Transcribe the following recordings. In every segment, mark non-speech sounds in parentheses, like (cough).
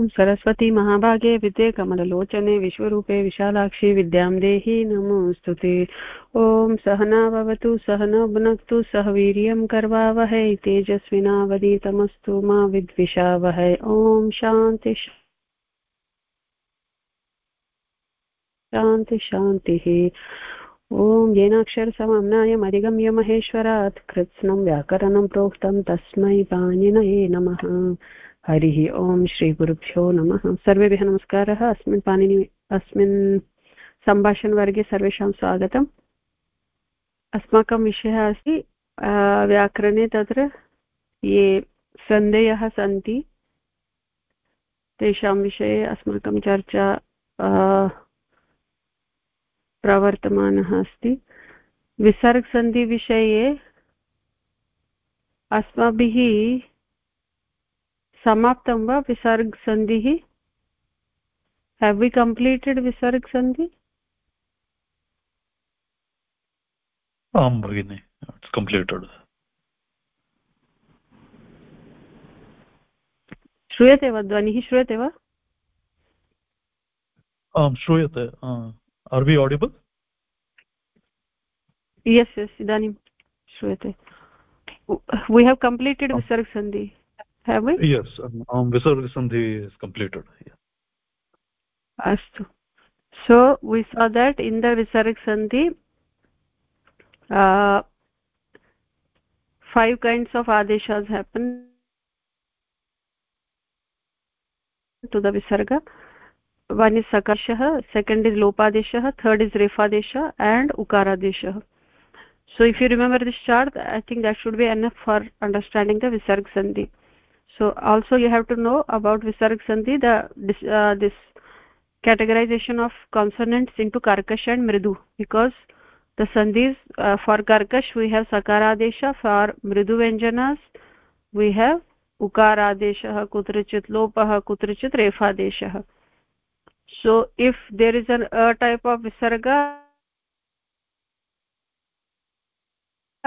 ॐ सरस्वती महाभागे विद्ये कमललोचने विश्वरूपे विशालाक्षि विद्यां देहि नमोऽस्तु ते ॐ सहना भवतु सहना भुनक्तु, सह वीर्यं कर्वावहै, तेजस्विनावधीतमस्तु मा विद्विषावहै। ॐ शान्ति शान्ति शान्तिः। ॐ येनाक्षरसमम्नायम् अधिगम्य महेश्वरात् कृत्स्नं व्याकरणं प्रोक्तं तस्मै पाणिनये नमः। हरिः ओम् श्रीगुरुभ्यो नमः। सर्वेभ्यः नमस्कारः। अस्मिन् पाणिनि, अस्मिन् सम्भाषणवर्गे सर्वेषां स्वागतम्। अस्माकं विषयः अस्ति व्याकरणे तत्र ये सन्देहः सन्ति, तेषां विषये अस्माकं चर्चा प्रवर्तमानः अस्ति। विसर्गसन्धिविषये अस्माभिः समाप्तं वा विसर्गसन्धिः? Have we completed विसर्गसन्धि? आं भगिनि इट्स् कम्प्लीटेड् श्रूयते वा ध्वनिः? श्रूयते वा? आं श्रूयते. we audible? Yes yes idanim shruyate we have completed visarg sandhi have we? Yes um, visarg sandhi is completed yeah. astu. So we saw that in the visarg sandhi uh, five kinds of adeshas happen to the visarga. One is sakarshah second is lopadeshah third is refadesha and ukaradeshah so if you remember this chart i think that should be enough for understanding the visarg sandhi so also you have to know about visarg sandhi the this, uh, this categorization of consonants into karkash and mridu because the sandhis uh, for karkash we have sakaradesha for mridu vyanjanas we have ukaradeshah kutrachit lopah kutrachit refadeshah so if there is an a type of visarga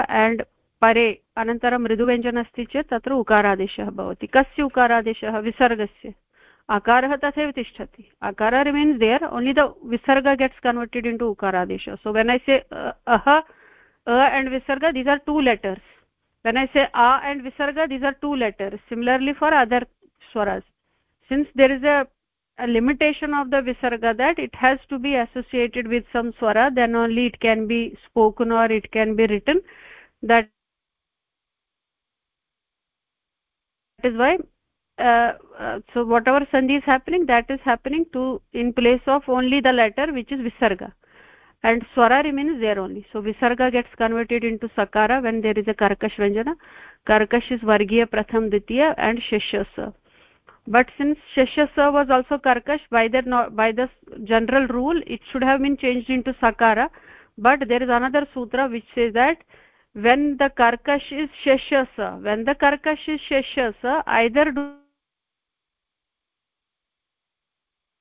and परे अनन्तरं मृदुव्यञ्जनमस्ति चेत् तत्र उकारादेशः भवति। कस्य उकारादेशः? विसर्गस्य। अकारः तथैव तिष्ठति। अकारः remains there only the visarga gets converted into उकारादेश so when I say uh, a and visarga these are two letters when I say uh and visarga these are two letters similarly for other स्वरस् since there is a limitation of the visarga that it has to be associated with some svara then only it can be spoken or it can be written that is why uh, uh, so whatever sandhi is happening that is happening to in place of only the letter which is visarga. And swara remains there only. So visarga gets converted into sakara when there is a karkash vyanjana karkash is vargiya pratham ditiya and shashya but since shashya was also karkash by the by the general rule it should have been changed into sakara. But there is another sutra which says that when the karkash is shashya when the karkash is shashya either do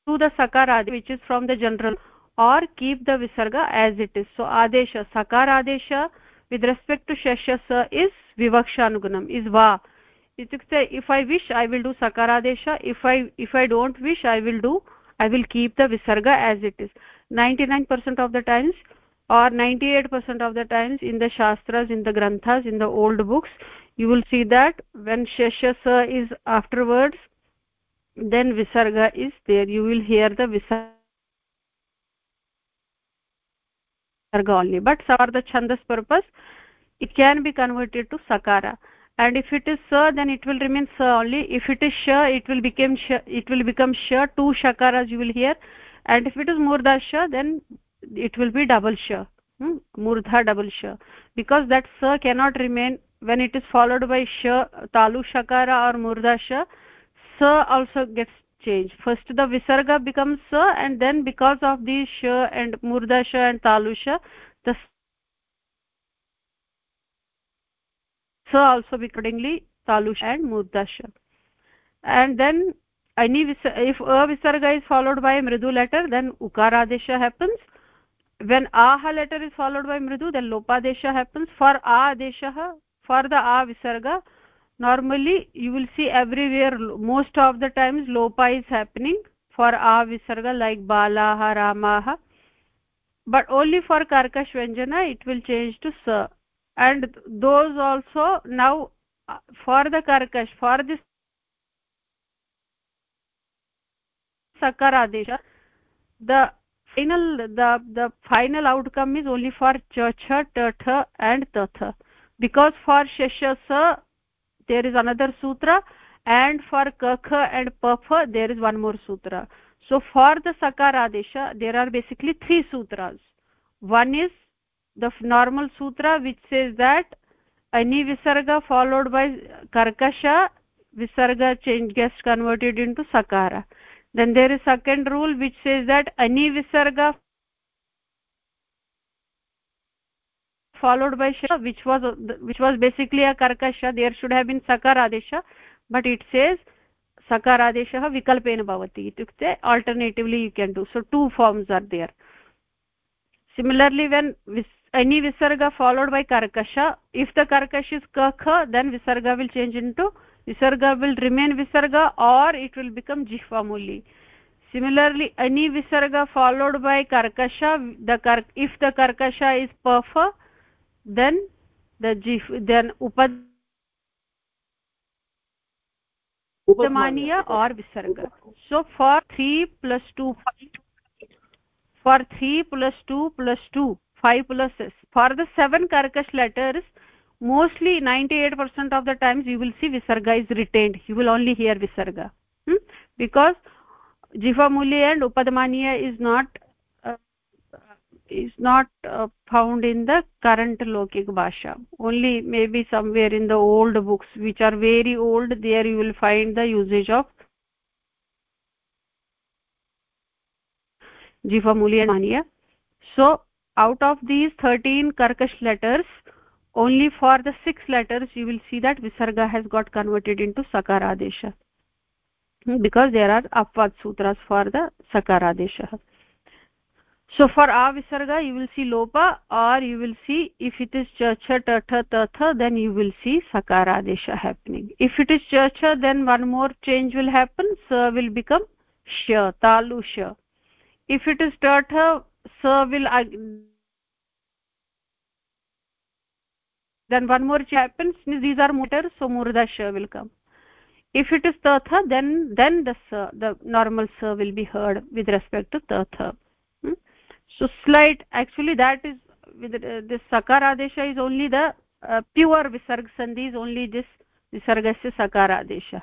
to the sakara which is from the general or keep the visarga as it is so adesha sakara adesha with respect to shashya is vivakshanugunam is va itukte if i wish i will do sakaradesha if i if i don't wish i will do i will keep the visarga as it is 99% of the times or 98% of the times in the shastras in the granthas in the old books you will see that when sheshasa is afterwards then visarga is there. You will hear the visarga only. But for the chandas purpose it can be converted to sakara. And if it is sa then it will remain sa only. If it is sha it will become sha it will become sha. Two shakaras you will hear. And if it is murdha sha then it will be double sha hmm? murdha double sha because that sa cannot remain when it is followed by sha talu shakara or murdha sha sa also gets changed. First the visarga becomes sa and then because of the sha and murdha sha and talu sha the sa also accordingly talush and murdasha and then any if a visarga is followed by a mridu letter then ukaradesha happens when aha letter is followed by mridu then lopadesha happens. For a adeshah for the a visarga normally you will see everywhere most of the times lopa is happening for a visarga like balaha ramaha. But only for karkash vyanjana it will change to sa and those also now uh, for the karkash for this sakara adesha the final the the final outcome is only for ta tha and ta tha because for shasha sa there is another sutra and for kakha and papha there is one more sutra. So for the sakara adesha there are basically three sutras. One is the normal sutra which says that any visarga followed by karkasha visarga change gets converted into sakara then there is second rule which says that any visarga followed by sha which was which was basically a karkasha there should have been sakar adesha but it says sakar adeshah vikalpena bhavati. Itukte alternatively you can do. So two forms are there. Similarly when any visarga followed by karkasha if the karkasha is kakha then visarga will change into visarga will remain visarga or it will become jihva muli similarly any visarga followed by karkasha the kar if the karkasha is pafa then the jif then upad upamaniya or visarga so for 3 plus 2 for 3 plus 2 plus 2 5 plus s for the seven karkash letters mostly 98% of the times you will see visarga is retained. You will only hear visarga. Hmm? because jivamuli and upadmaniya is not uh, is not uh, found in the current lokik bhasha. Only maybe somewhere in the old books which are very old there you will find the usage of jivamuli and maniya so out of these 13 karkash letters only for the six letters you will see that visarga has got converted into sakaradesha. Hmm, because there are apvad sutras for the sakaradesha. So for a visarga you will see lopa or you will see if it is cha cha ta tha ta tha then you will see sakaradesha happening. If it is cha cha then one more change will happen sa will become sha talu sha if it is ta tha sa will then one more happens these are mutter so murda sh will come. If it is tatha then then the sa, the normal sa will be heard with respect to tatha. Hmm? so slight actually that is with uh, this sakara adesha is only the uh, pure visarg sandhi is only this visargasya sakara adesha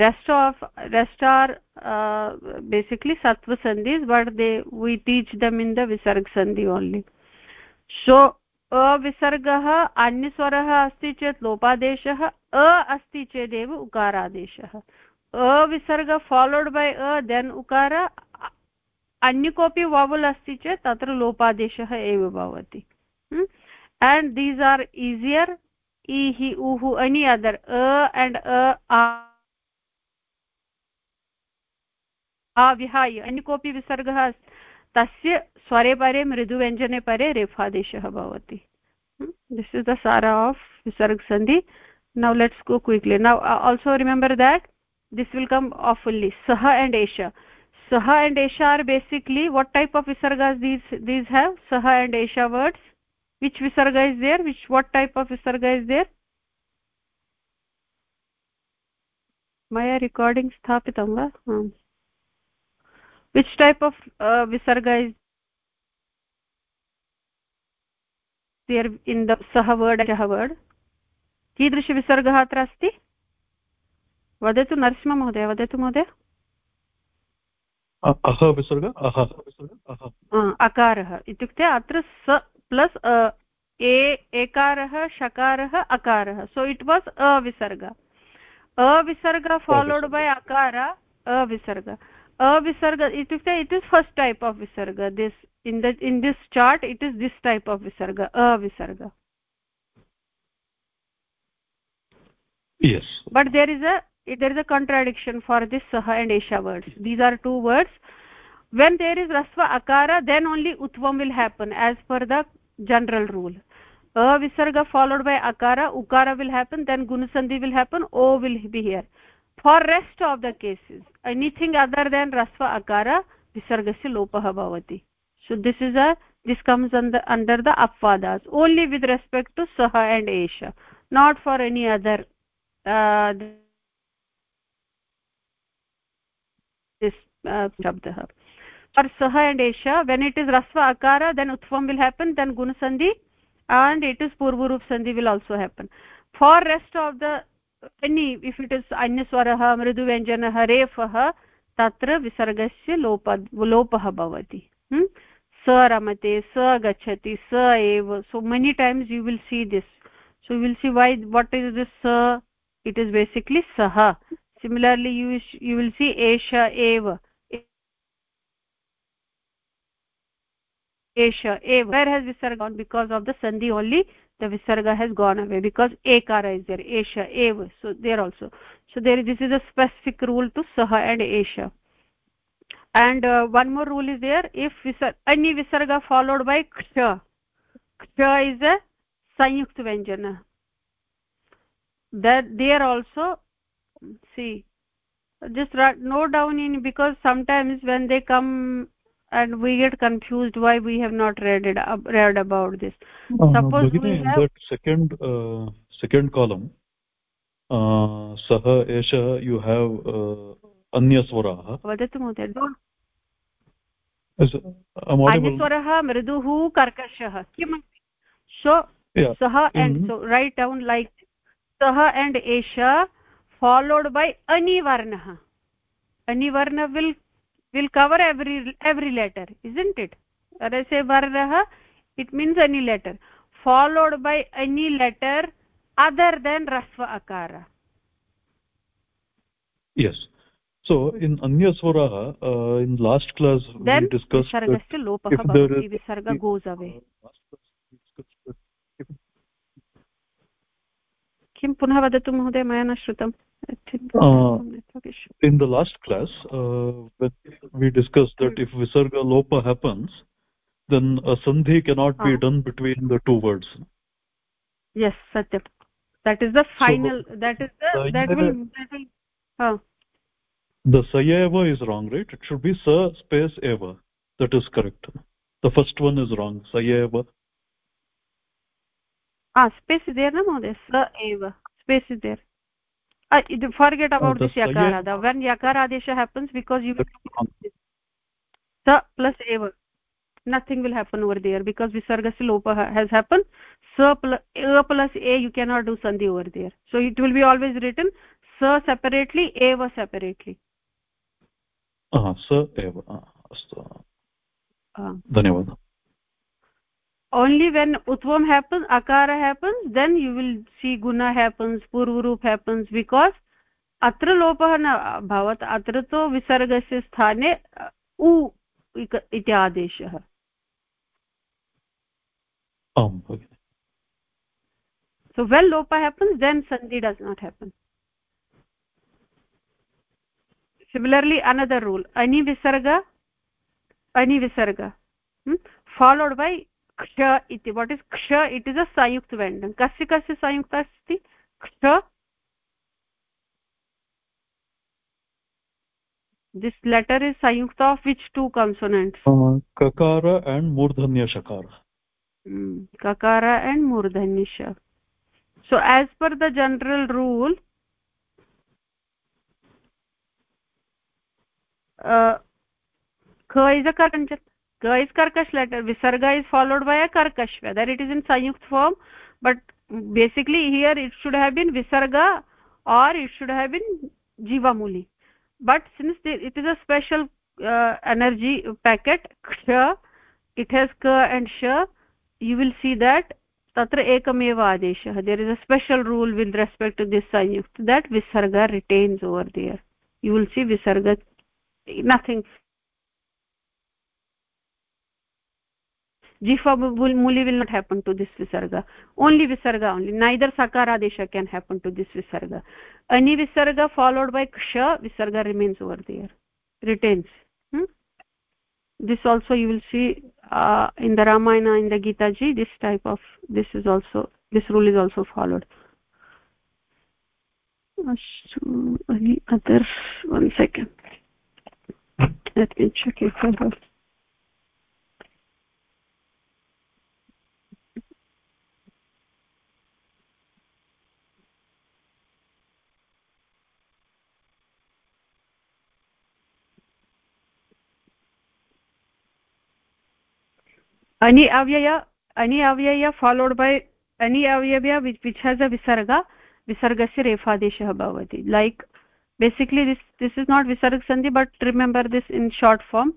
rest of rest are uh, basically sattva sandhis but they we teach them in the visarg sandhi only. So अविसर्गः, अन्यस्वरः अस्ति चेत् लोपादेशः, अ अस्ति चेदेव उकारादेशः। अविसर्ग followed बै अ then उकार, अन्य कोऽपि vowel अस्ति चेत् तत्र लोपादेशः एव भवति। एण्ड् दीस् आर् ईसियर् इ उः एनी अदर् अ एण्ड् अ विहाय, अन्य कोऽपि विसर्गः तस्य स्वरे परे, मृदुव्यञ्जने परे रेफादेशः भवति। दिस् इस् द सारा of विसर्गसन्धि now let's go quickly now also remember that this will come of fully सः एण्ड् एष। सः एण्ड् एष are basically what type of विसर्गास् these these have सः एण्ड् एष words which visarga is there which what type of visarga is there मया recording स्थापितं वा? Which type of uh, visarga is there in the sah word and word? कीदृशविसर्गः अत्र अस्ति वदतु नरसिंहमहोदय वदतु महोदय अकारः इत्युक्ते अत्र स प्लस् ए एकारः शकारः अकारः सो इट् वास् अविसर्ग अविसर्ग फालोड् बै अकार अविसर्ग avisarga itukte it is first type of visarga. This in the in this chart it is this type of visarga avisarga. Yes. But there is a there is a contradiction for this saha and esha words. These are two words. When there is rasva akara then only utvam will happen as per the general rule. A visarga followed by akara ukara will happen then gunasandhi will happen o will be here for rest of the cases anything other than rasva akara visargasya lopah bhavati. So this is a this comes under under the apvadas only with respect to saha and esha not for any other uh, this uh, for saha and esha when it is rasva akara then utvam will happen then gunasandhi and it is purvarup sandhi will also happen. For rest of the any if it is anyaswarah mridu vyanjanah refah tatra visargasya lopa lopah bhavati hmm? स रमते स गच्छति स एव so many times you will see this so you will see why what is this sa it is basically saha similarly you you will see esha eva esha eva where has visarga gone because of the sandhi only the visarga has gone away because ekara is there esha eva so there also. So there this is a specific rule to saha and esha and uh, one more rule is there if visar any visarga followed by ksha ksha is a sanyukt vyanjana. That there also see just note down in because sometimes when they come and we get confused why we have not read it uh, read about this uh, suppose we have that second uh, second column uh, sah esha you have uh, अन्यस्वराः वदतु महोदय अन्यस्वरः मृदुः कर्कशः किमस्ति so सः and so right down like सः and एषा followed by anivarnah anivarna will Will cover every every letter isn't it when i say varnah it means any letter followed by any letter other than rasva akara yes so in anya swara uh, in last class then we discussed visargasya lopah bhavati visarga goes away किं पुनः वदतु महोदय मया न श्रुतम् uh, in the last class uh, we discussed that if visarga lopa happens then a sandhi cannot be done between the two words. Yes satyam. That is the final so, that is the that will that will huh. the sayeva is wrong right? It should be sa space eva. That is correct. The first one is wrong sayeva ah space is there mohdaya sa eva. Space is there uh, forget about oh, this yakara the when yakara adesha happens because you sa plus eva nothing will happen over there because visargasya lopa has happened sa plus a plus a you cannot do sandhi over there so it will be always written sa separately eva separately ah sa eva astu धन्यवादः only when utvam happens akara happens then you will see guna happens purvarup happens because अत्र लोपः न अभवत् अत्र तु विसर्गस्य स्थाने उ इति आदेशः so when lopa happens then sandhi does not happen similarly another rule ani visarga ani visarga hmm? followed by क्ष इति वाट् इस् क्ष? इट् इस् अ संयुक्त व्यञ्जनं कस्य कस्य संयुक्त अस्ति? क्ष। दिस् लेटर् इस् संयुक्त of which two consonant ककार and मूर्धन्यशकार hmm, ककार and मूर्धन्यश so as per the general rule ख इस् अ करञ्चत् ga is karkash letter visarga is followed by a karkash whether it is in sanyukt form but basically here it should have been visarga or it should have been jivamuli. But since it is a special uh, energy packet ksha it has ka and sha you will see that tatra ekameva adeshah there is a special rule with respect to this sanyukt that visarga retains over there. You will see visarga nothing jifa muli will not happen to this visarga. Only visarga only. Neither sakaradesha can happen to this visarga. Any visarga followed by ksha visarga remains over there. Retains. Hmm? this also you will see uh, in the ramayana in the gita ji this type of this is also this rule is also followed. Any other one second. Let me check if i ani avyaya ani avyaya followed by ani avyaya which, which has a visarga visargasya refadeshah bhavati like basically this this is not visarga sandhi but remember this in short form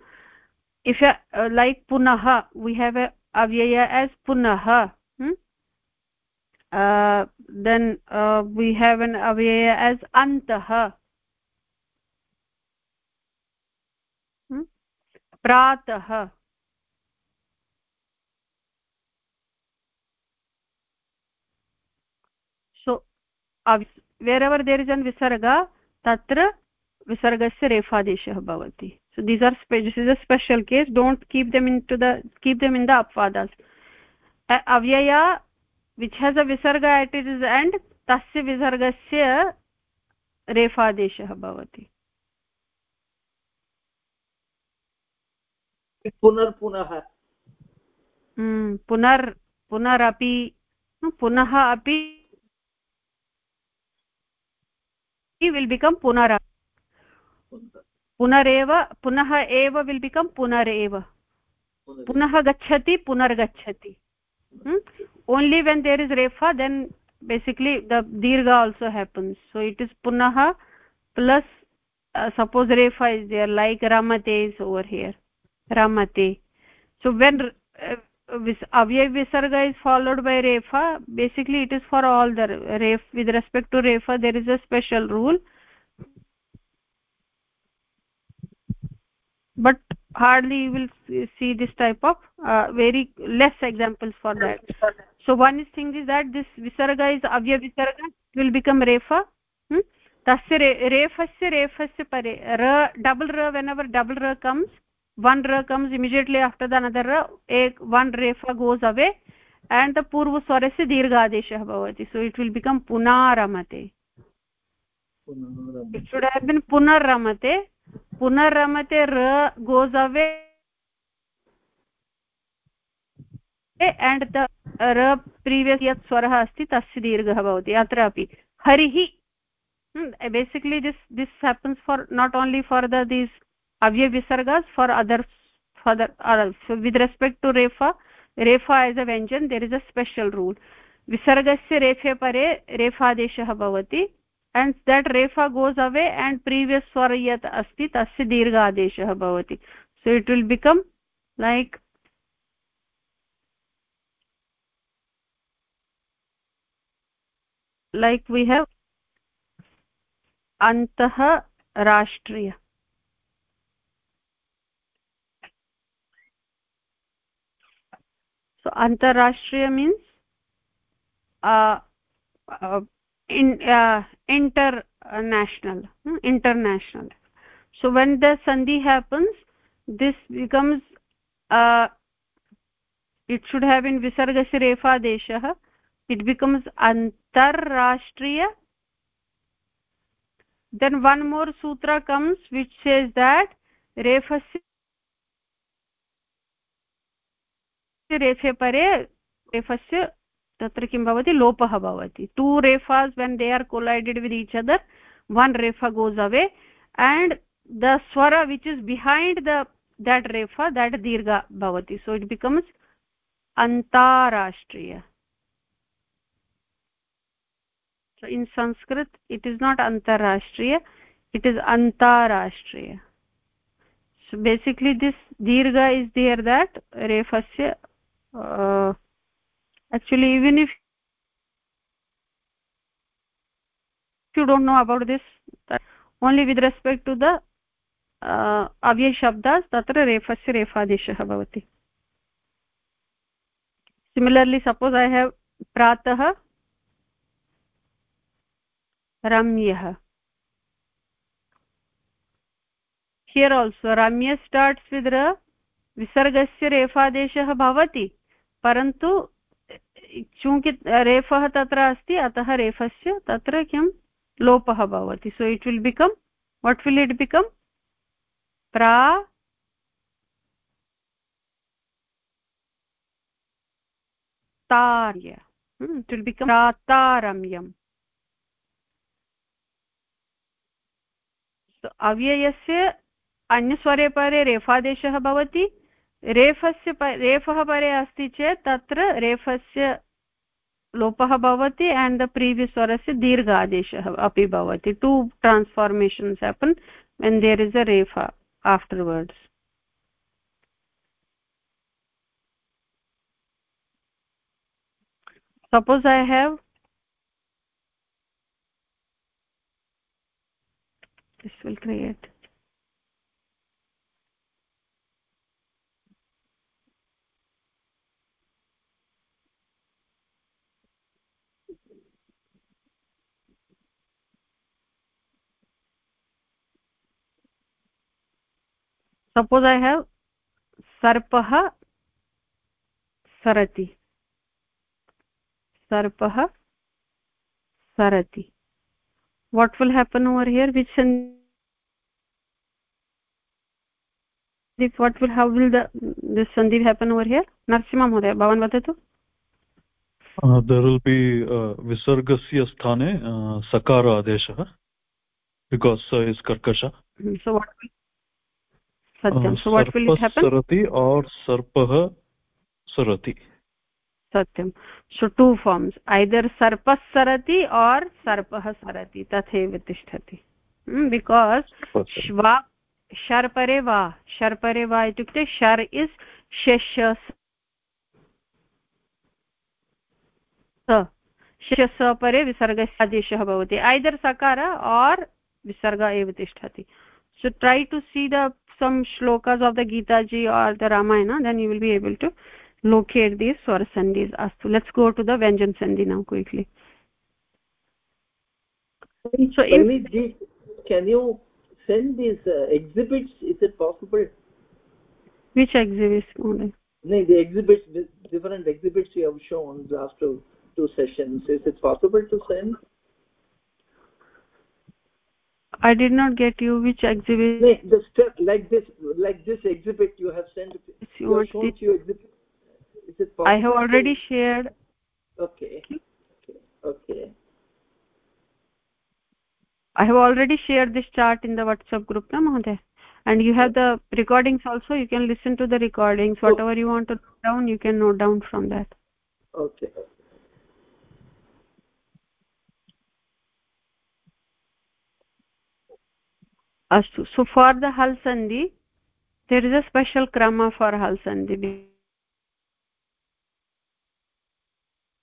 if uh, like punah we have a avyaya as punah hmm? uh, then uh, we have an avyaya as antah hmm? pratah wherever there is an visarga तत्र विसर्गस्य रेफादेशः भवति so these are is a special case don't keep them into the them in the apavadas avyaya which has a visarga at it is and तस्य विसर्गस्य रेफादेशः भवति पुनर्पुनः पुनर् पुनरपि पुनः अपि इति विल् बिकम् पुनर पुनरेव पुनः एव विल् बिकम् पुनरेव पुनः गच्छति पुनर्गच्छति only when there is repha then basically the dirgha also happens so it is पुनः plus suppose repha is there like रमते इस् ओवर् हियर् रमते so when avyay visarga is followed by refa. Basically it is for all the ref with respect to refa there is a special rule. But hardly you will see this type of uh, very less examples for that. So one thing is that this visarga is avya visarga will become refa. Hmm? tasya refasya refasya pare ra double ra whenever double ra comes one ra comes immediately after the another ra ek one refa goes away and the purva swarasya dirgha adeshah bhavati so it will become punaramate it should have been punarramate punarramate ra goes away and the ra previous yat swarah asti tasya dirghah bhavati अत्र अपि हरिः basically this this happens for not only for the these avya for others for the uh, with respect to refa refa as a vyanjan there is a special rule. Visargasya refe pare refadeshah bhavati and that refa goes away and previous swara yat asti tasya dirgha adeshah bhavati. So it will become like like we have antah rashtriya so antarashtriya means uh, uh, in uh, international international. So when the sandhi happens this becomes uh, it should have been visargasya refa it becomes antarrashtriya then one more sutra comes which says that refasya रेफे परे, रेफस्य तत्र किं भवति, लोपः भवति। Two रेफास् when they are collided with each other one रेफा goes away and the svara which is behind the that रेफा that दीर्घ भवति। सो इट् बिकम्स् अन्ताराष्ट्रिय in Sanskrit it is not अन्ताराष्ट्रिय इट् इस् अन्ताराष्ट्रिय बेसिक्लि दिस् दीर्घ is there that रेफस्य uh, actually even if you don't know about this only with respect to the uh, shabdas tatra refasya refadeshah bhavati similarly suppose i have pratah ramyah here also ramya starts with ra विसर्गस्य रेफादेशः भवति परन्तु, चूँकि रेफः तत्र अस्ति, अतः रेफस्य तत्र किं? लोपः भवति। So it will become what will it become प्रा तार्य। इट् विल् बिकम् प्रातारम्यम्। अव्ययस्य अन्यस्वरे परे रेफादेशः भवति। रेफस्य रेफः परे अस्ति चेत् तत्र रेफस्य लोपः भवति एण्ड् द प्रीवियस् स्वरस्य दीर्घ आदेशः अपि भवति. Two transformations happen when there is a रेफा afterwards suppose i have this will create. Suppose i have sarpah sarati sarpah sarati what will happen over here which sandhi what will how will the this sandhi happen over here narsimha mohoday bhavan vadatu uh, there will be uh, visargasya sthane uh, sakara adeshah because uh, is karkasha hmm, so what will सत्यं। So what will सरति or सर्पः सरति। सत्यं। सो to farms either सर्पः सरति or सर्पः सरति तथैव तिष्ठति। hmm, because श्वा शर्परे वा शर्परे वा इत्युक्ते शर् इस् शश विसर्गस्य आदेशः भवति। ऐदर् सकार आर् विसर्ग एव तिष्ठति। So try to see the some shlokas of the gita ji or the ramayana then you will be able to locate these swara sandhis astu let's go to the vyanjan sandhi now quickly. So in can you send these uh, exhibits? Is it possible? Which exhibits only no the exhibits different exhibits you have shown after two sessions. Is it possible to send i did not get you. Which exhibit? No, the step like this like this exhibit you have sent you have shown you exhibit is it possible? I have already shared. Okay. Okay. Okay i have already shared this chart in the whatsapp group na mohoday and you have the recordings also. You can listen to the recordings. Whatever you want to note down you can note down from that. Okay so for the hal sandhi there is a special krama for hal sandhi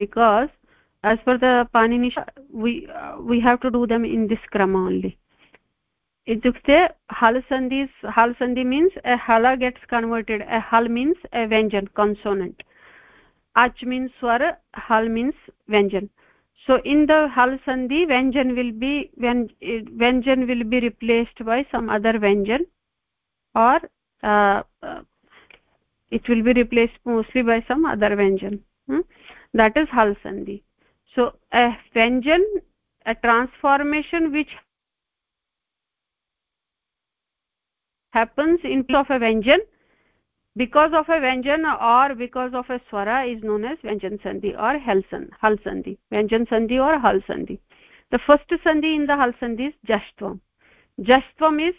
because as for the panini we uh, we have to do them in this krama only. इत्युक्ते हल् सन्धि हल् सन्धि means ए हल gets converted ए हल् means A व्यञ्जन् कन्सोनेण्ट् ach means swara hal means vyanjan so in the hal sandhi vyanjan will be when vyanjan will be replaced by some other vyanjan or uh, uh, it will be replaced mostly by some other vyanjan hmm? that is hal sandhi so a vyanjan a transformation which happens in place of a vyanjan because of a vyanjan or because of a swara is known as vyanjan sandhi or halsan hal sandhi vyanjan sandhi or hal sandhi the first sandhi in the hal sandhi is jashtvam jashtvam is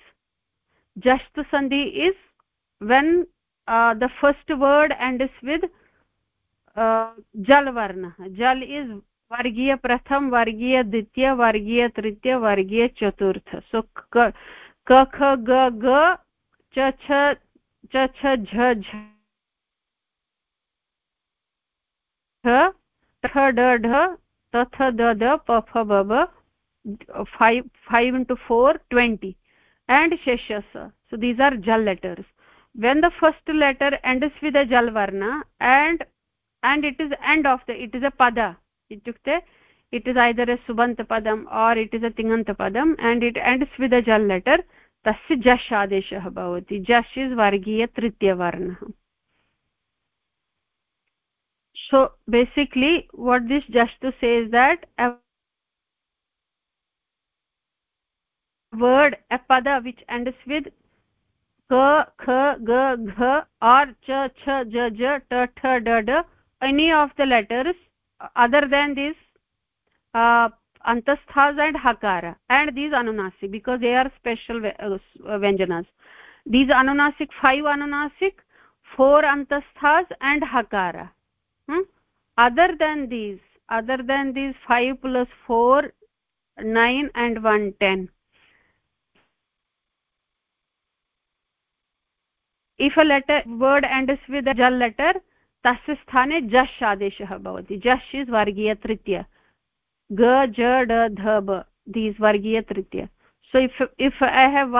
jasht sandhi is when uh, the first word ends with uh, jal varna jal is vargiya pratham vargiya ditya vargiya tritya vargiya chaturth so ka kha ga ga cha cha च छ झ झ ठ ड ढ तथ the the प फ ब ब five five into four twenty and sheshasa so these are jal letters when the first letter ends with a jal varna and and it is end of the it is a pada itukte it is either a subant padam or it is a tingant padam and it ends with a jal letter तस्य जश् आदेशः भवति। जश् is वर्गीयतृतीयवर्णः। So basically what this जस् to says that word a पद which ends विद् क ख ग घ आर् च छ ज ज ट ठ ड any of the letters other than this antasthas and hakara and these anunasik because they are special uh, vyanjanas these anunasik five anunasik four antasthas and hakara hmm? other than these other than these 5 plus 4 9 and 1 10 if a letter word ends with a jal letter तस्य स्थाने जश् आदेशः भवति जश् is वर्गीय ग ज ड ध ब दीस् वर्गीय तृतीय so if if i have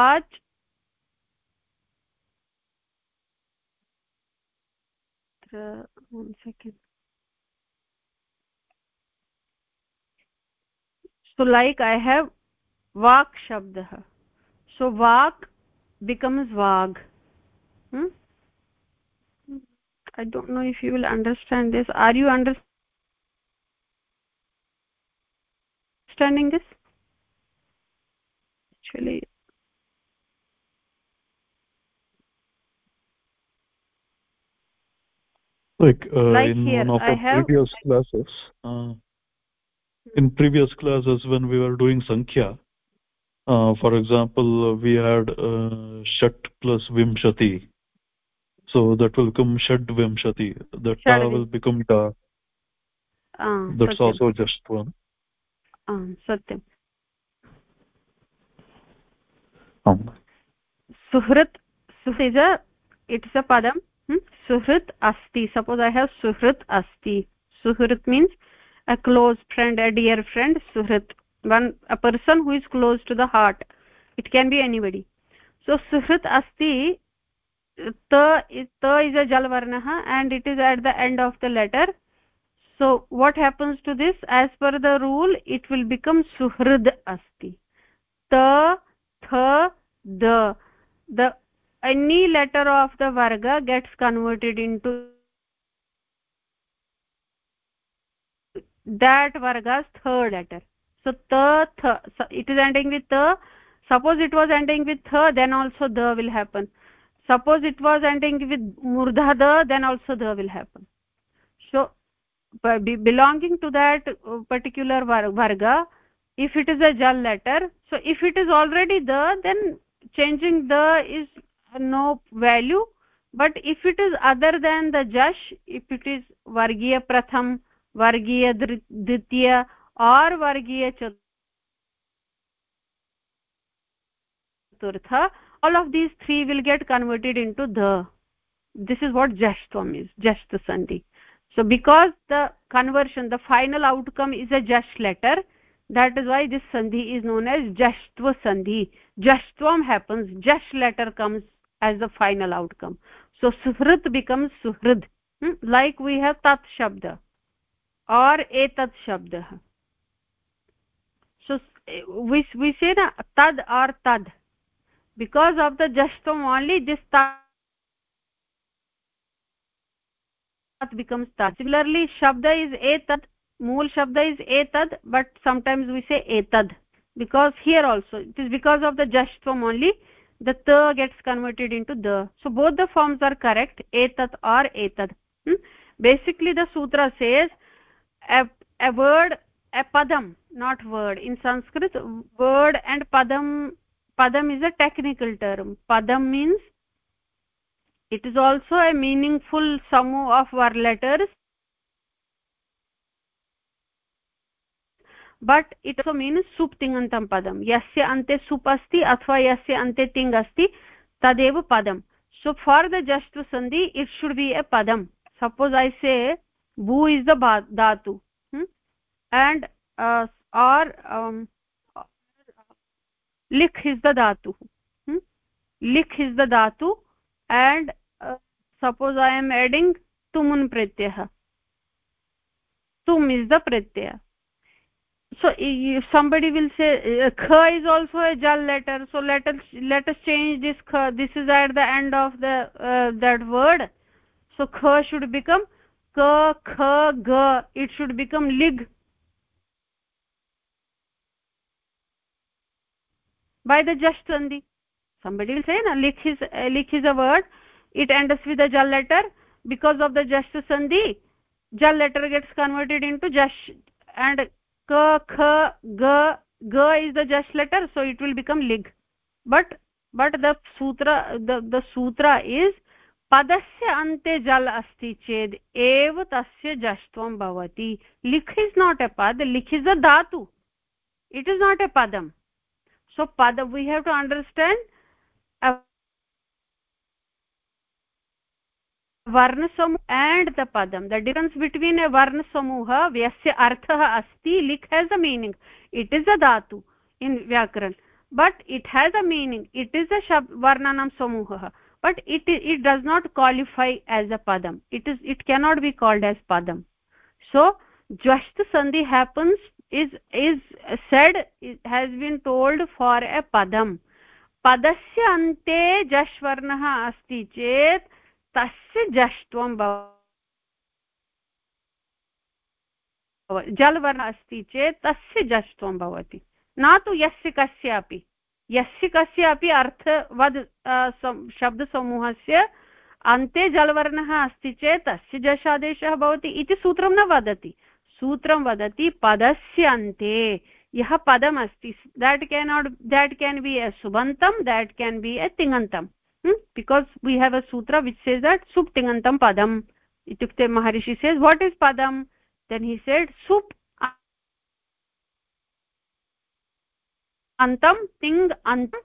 uh, second so like i have vak shabdah so vak becomes vag hmm? i don't know if you will understand this are you understanding this? Actually like, uh, like in here, one of the previous classes uh, in previous classes when we were doing sankhya uh, for example we had uh, shat plus vimshati so that will become shad vimshati that ta will become ta uh, that's satyam. also just one आम् सत्यम् सुहृत् सुहृत् अ it is अ पदं सुहृत् अस्ति suppose I have सुहृत् अस्ति सुहृत् means a close friend a dear friend सुहृत् one a person who is close to the heart it can be anybody so सुहृत् अस्ति त is a जलवर्णः and it is at the end of the letter so what happens to this? As per the rule it will become suhrid asti. Ta tha the the any letter of the varga gets converted into that varga's third letter. So ta tha so it is ending with ta suppose it was ending with tha then also the will happen. Suppose it was ending with murdha then also the will happen belonging to that uh, particular varga if it is a jal letter so if it is already the then changing the is no value but if it is other than the jash if it is vargiya pratham vargiya dvitiya or vargiya chaturtha all of these three will get converted into the this is what jashtvam is jasht sandhi so because the conversion the final outcome is a jash letter that is why this sandhi is known as jashtva sandhi jashtvam happens jash letter comes as the final outcome so suhrit becomes suhrid hmm? like we have tat shabda or etat shabdah so we we say na tad or tad because of the justum only this tat becomes tad similarly shabda is etat mool shabda is etad but sometimes we say etad because here also it is because of the justum only the ta gets converted into the so both the forms are correct etat or etad hmm? basically the sutra says a, a word a padam not word. In sanskrit word and padam padam is a technical term. Padam means it is also a meaningful sum of word letters. But it so means सुप् तिङन्तं पदं यस्य अन्ते सुप् अस्ति अथवा यस्य अन्ते तिङ् अस्ति तदेव पदं so for the just sandhi it should be a पदं सपोज् ऐ से भू is the dhatu and or लिख् is the dhatu लिख् is the dhatu and suppose i am adding tumun pratyah tum is the pratyaya so if somebody will say uh, kha is also a jal letter so let us let us change this kha this is at the end of the uh, that word so kha should become ka kha ga it should become lig by the just sandhi somebody will say na likh is uh, likh is a word it ends with a jal letter because of the just sandhi jal letter gets converted into just and ka kha ga ga is the just letter so it will become lig but but the sutra the the sutra is पदस्य अन्ते जल् अस्ति चेत् एव तस्य जष्ट्वं भवति लिख् is not ए पद लिख् is a धातु it is not a padam so pada we have to understand वर्ण समूह एंड द पदम द डिफरेंस बिटवीन ए वर्णसमूह यस्य अर्थ अस्ति लिख has a meaning it is a dhatu in व्याकरण but it has a meaning it is a शब् वर्णानां समूहः but it it does not qualify as a पदम् it is it cannot be called as Padma so ज्वस्त् sandhi happens is is said has been told for a पदम् पदस्य अन्ते जश्वर्णः अस्ति चेत् tasya jashtvam जल् वर्णः अस्ति चेत् तस्य जष्ट्वं भवति। न तु यस्य कस्यापि यस्य कस्यापि अर्थवद् शब्दसमूहस्य अन्ते जलवर्णः अस्ति चेत् तस्य जशादेशः भवति इति सूत्रं न वदति। सूत्रं वदति पदस्य अन्ते। यः पदमस्ति that cannot that can be a सुबन्तं that can be a तिङन्तं because we have a sutra which says that सुप् तिङन्तं पदम् इत्युक्ते महर्षि सेस् वाट् इस् पदं देन् हि सेड् सुप् अन्तं तिङ् अन्तं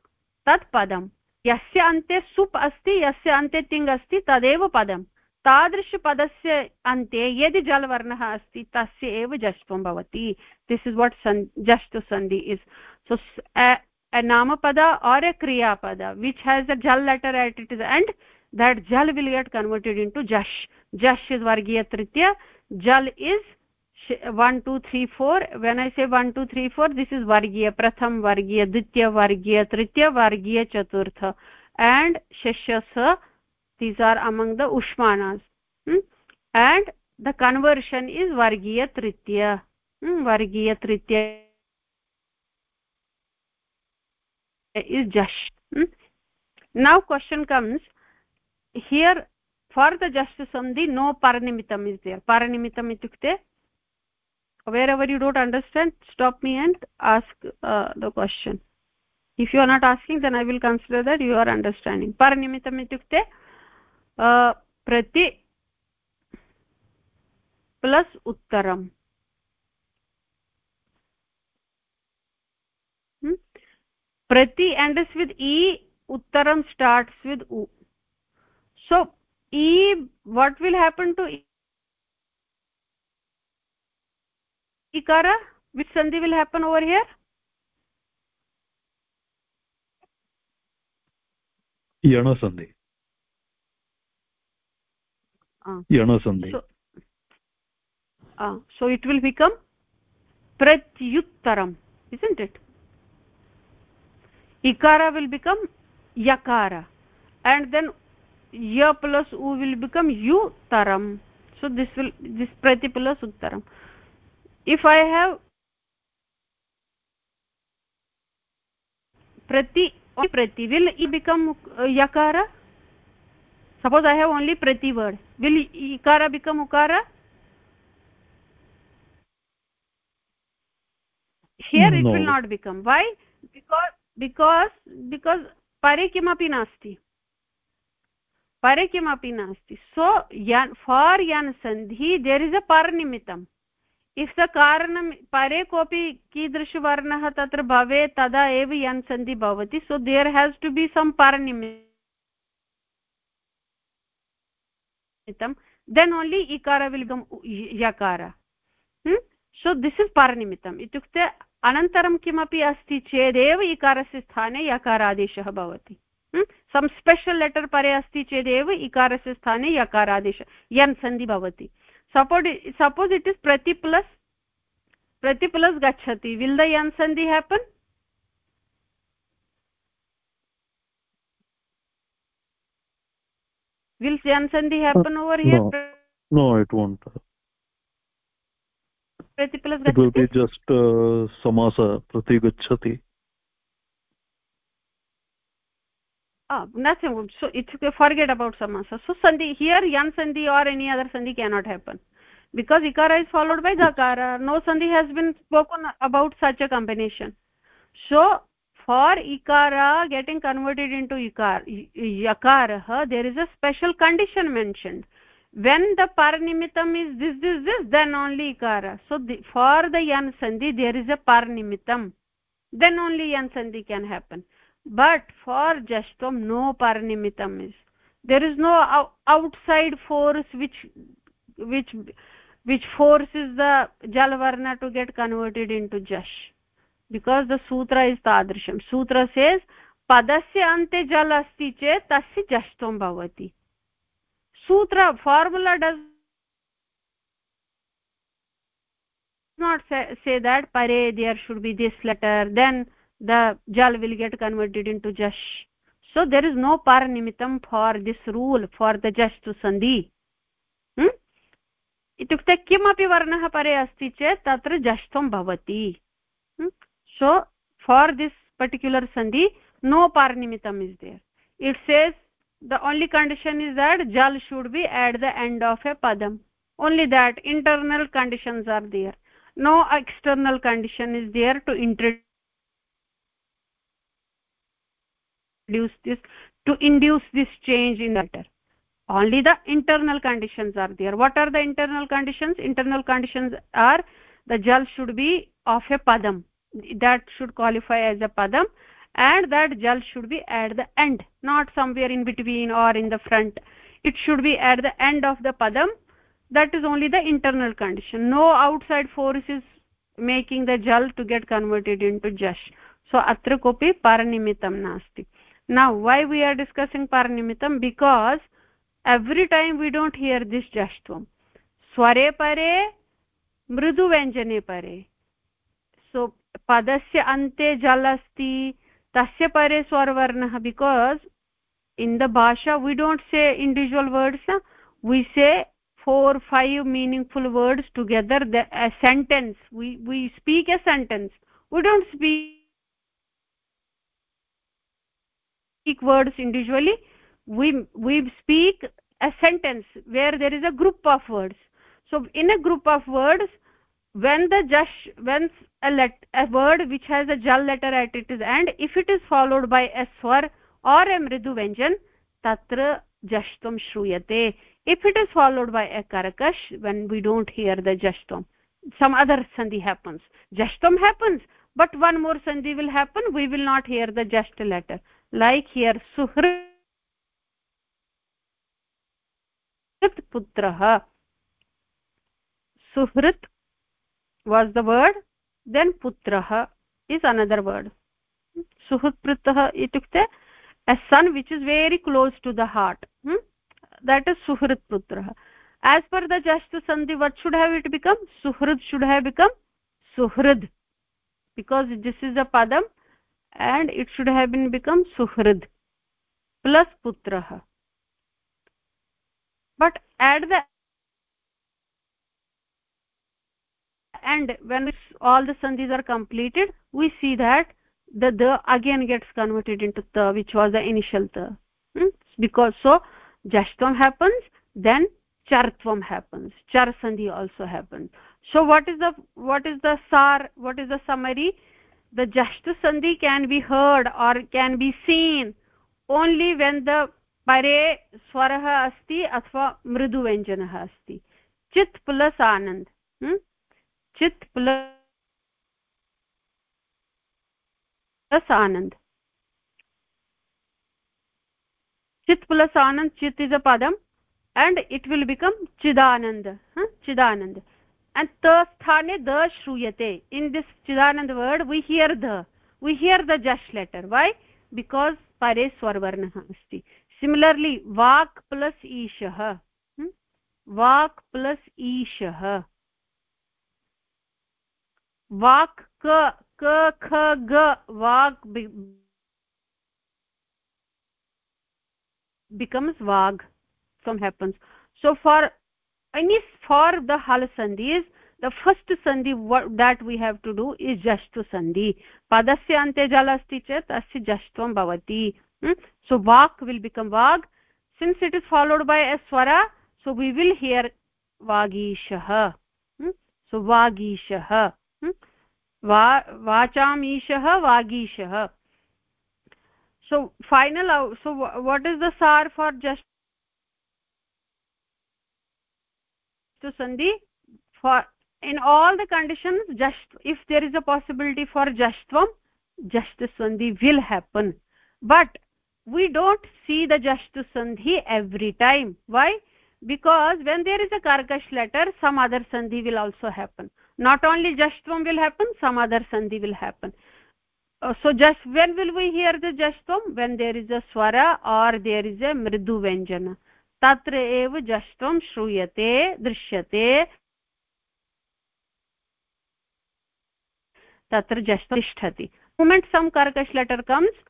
तत् पदं यस्य अन्ते सुप् अस्ति यस्य अन्ते तिङ् अस्ति तदेव पदं तादृशपदस्य अन्ते यदि जलवर्णः अस्ति तस्य एव जष्ट्वं भवति दिस् इस् वाट् सन् just sandhi is so a namapada or a kriya pada which has a jal letter at its end that jal will get converted into jash jash is vargiya tritya jal is one two three four when i say one two three four this is vargiya pratham vargiya ditya vargiya tritya vargiya chaturtha and shashyasa these are among the ushmanas hmm? and the conversion is vargiya tritya hmm? vargiya tritya is jash hmm? now question comes here for the just sandhi no paranimitam is there paranimitam itukte wherever you don't understand stop me and ask uh, the question if you are not asking then i will consider that you are understanding paranimitam itukte uh, prati plus uttaram prati ends with e uttaram starts with u. So e what will happen to e? Ikara which sandhi will happen over here? Yana sandhi. Uh, yana sandhi. So, uh, so it will become pratyuttaram isn't it ikara will become yakara and then ya plus u will become utaram so this will this prati plus uttaram if i have prati prati will e become uh, yakara suppose i have only prati word will ikara become ukara here no. it will not become why because because because pare kimapi nasti. Pare kimapi nasti. So, yan, for yan sandhi, there is a par nimitam if the कारणं परे कोऽपि कीदृशवर्णः तत्र भवेत् तदा एव यन् सन्धि भवति so there has to be some परनिमित्तं then only इकार विल् गम् यकार सो दिस् इस् परनिमित्तम् इत्युक्ते अनन्तरं किमपि अस्ति चेदेव इकारस्य स्थाने यकारादेशः भवति। सम् स्पेशल् लेटर् परे अस्ति चेदेव इकारस्य स्थाने यकारादेश यन् सन्धि भवति। सपोर्ट् सपोस् इट् इस् प्रति प्लस् प्रति प्लस् गच्छति। विल् द यन् सन्धि happen will यन् sandhi happen over be just uh, samasa prati gachati ah nothing so it's forget about samasa so sandhi here yan sandhi or any other sandhi cannot happen because ikara is followed by dakara no sandhi has been spoken about such a combination so for ikara getting converted into ikar yakara there is a special condition mentioned when the parnimitam is this this this then only ikara so the, for the yan sandhi there is a parnimitam then only yan sandhi can happen but for jastam no parnimitam is there is no outside force which which which forces the jalvarna to get converted into jash because the sutra is tadrisham sutra says padasya ante jal asti chet tasya jashtam bhavati sutra formula does not say, say that pare there should be this letter then the jal will get converted into jash so there is no paranimitam for this rule for the jash to sandhi hmm? इत्युक्ते किमपि वर्णः परे अस्ति चेत् तत्र जष्टं भवति so for this particular सन्धि no पार्निमितम् is there it says the only condition is that jal should be at the end of a padam. Only that internal conditions are there. No external condition is there to introduce this to induce this change in the only the internal conditions are there. What are the internal conditions? Internal conditions are the jal should be of a padam. That should qualify as a padam and that jal should be at the end not somewhere in between or in the front. It should be at the end of the padam. That is only the internal condition. No outside force is making the jal to get converted into jash. So atra kopi paranimitam nasti. Now why we are discussing paranimitam because every time we don't hear this jashtvam sware pare so padasya ante jal asti tasya pare swarvarnah because in the bhasha we don't say individual words we say four five meaningful words together the a sentence. We we speak a sentence. We don't speak speak words individually. We we speak a sentence where there is a group of words. So in a group of words when the jash when a let a word which has a jal letter at its end if it is followed by a swar or a mridu vyanjan tatra jashtam shruyate if it is followed by a karakash when we don't hear the jashtam some other sandhi happens jashtam happens but one more sandhi will happen we will not hear the just letter like here suhrit putrah suhrit was the word then putrah is another word putrah itukte a son which is very close to the heart hmm? that is suhrit putrah as per the just sandhi what should have it become suhrit should have become suhrid because this is a padam and it should have been become suhrid plus putrah but at the end when all the sandhis are completed we see that the the again gets converted into the which was the initial the hmm? because so jashtam happens then chartvam happens char sandhi also happens so what is the what is the sar what is the summary the jashtu sandhi can be heard or can be seen only when the परे स्वरः अस्ति अथवा मृदुव्यञ्जनः अस्ति चित् plus Anand चित plus आनंद। चित plus आनंद चित is a पदम एंड इट विल बिकम चिदानंद हाँ, चिदानंद। एंड त स्थाने द श्रूयते। In this Chidanand word we hear the we hear the just letter why because परे स्वरवर्णः अस्त हाँ, सिमिलर्ली वाक् प्लस ईशः हाँ, वाक् प्लस् ईशः। Vak ka ka kha ga vak becomes vag some happens so for any for the hal sandhis the first sandhi what that we have to do is jashtu sandhi padasya ante jala asti chet asya jashtvam bhavati hmm? so vak will become vag since it is followed by a swara so we will hear vagishah hmm? so vagishah hmm? va vacham vagishah so final so what is the sar for just to sandhi for in all the conditions just if there is a possibility for just sandhi will happen but we don't see the just sandhi every time why because when there is a karkash letter some other sandhi will also happen not only jashtvam will happen some other sandhi will happen uh, so just when will we hear the jashtvam when there is a swara or there is a mridu vyanjana tatra eva jashtvam shruyate drishyate tatra just tishtati moment some karkash letter comes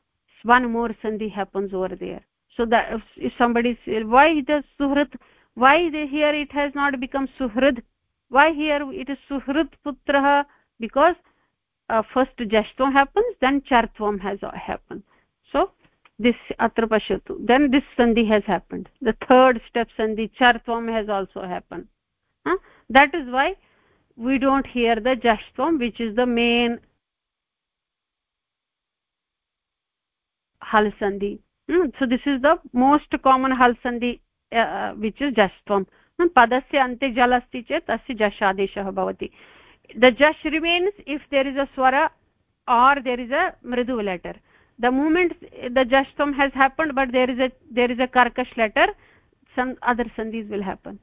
one more sandhi happens over there so that if somebody why the suhrit why they here it has not become suhrid why here it is suhrid putrah because uh, first jashtvam happens then chartvam has happened. So this atra pashyatu then this sandhi has happened. The third step sandhi chartvam has also happened. Huh? that is why we don't hear the jashtvam which is the main hal sandhi. Hmm? so this is the most common hal sandhi uh, which is jashtvam पदस्य अन्ते जल् अस्ति चेत् तस्य जशादेशः भवति। The जश् remains if there is a svara or there is a मृदु letter the moment the जश्त्वं has happen but there is a there is a कर्कश् letter some other सन्धीस् will happen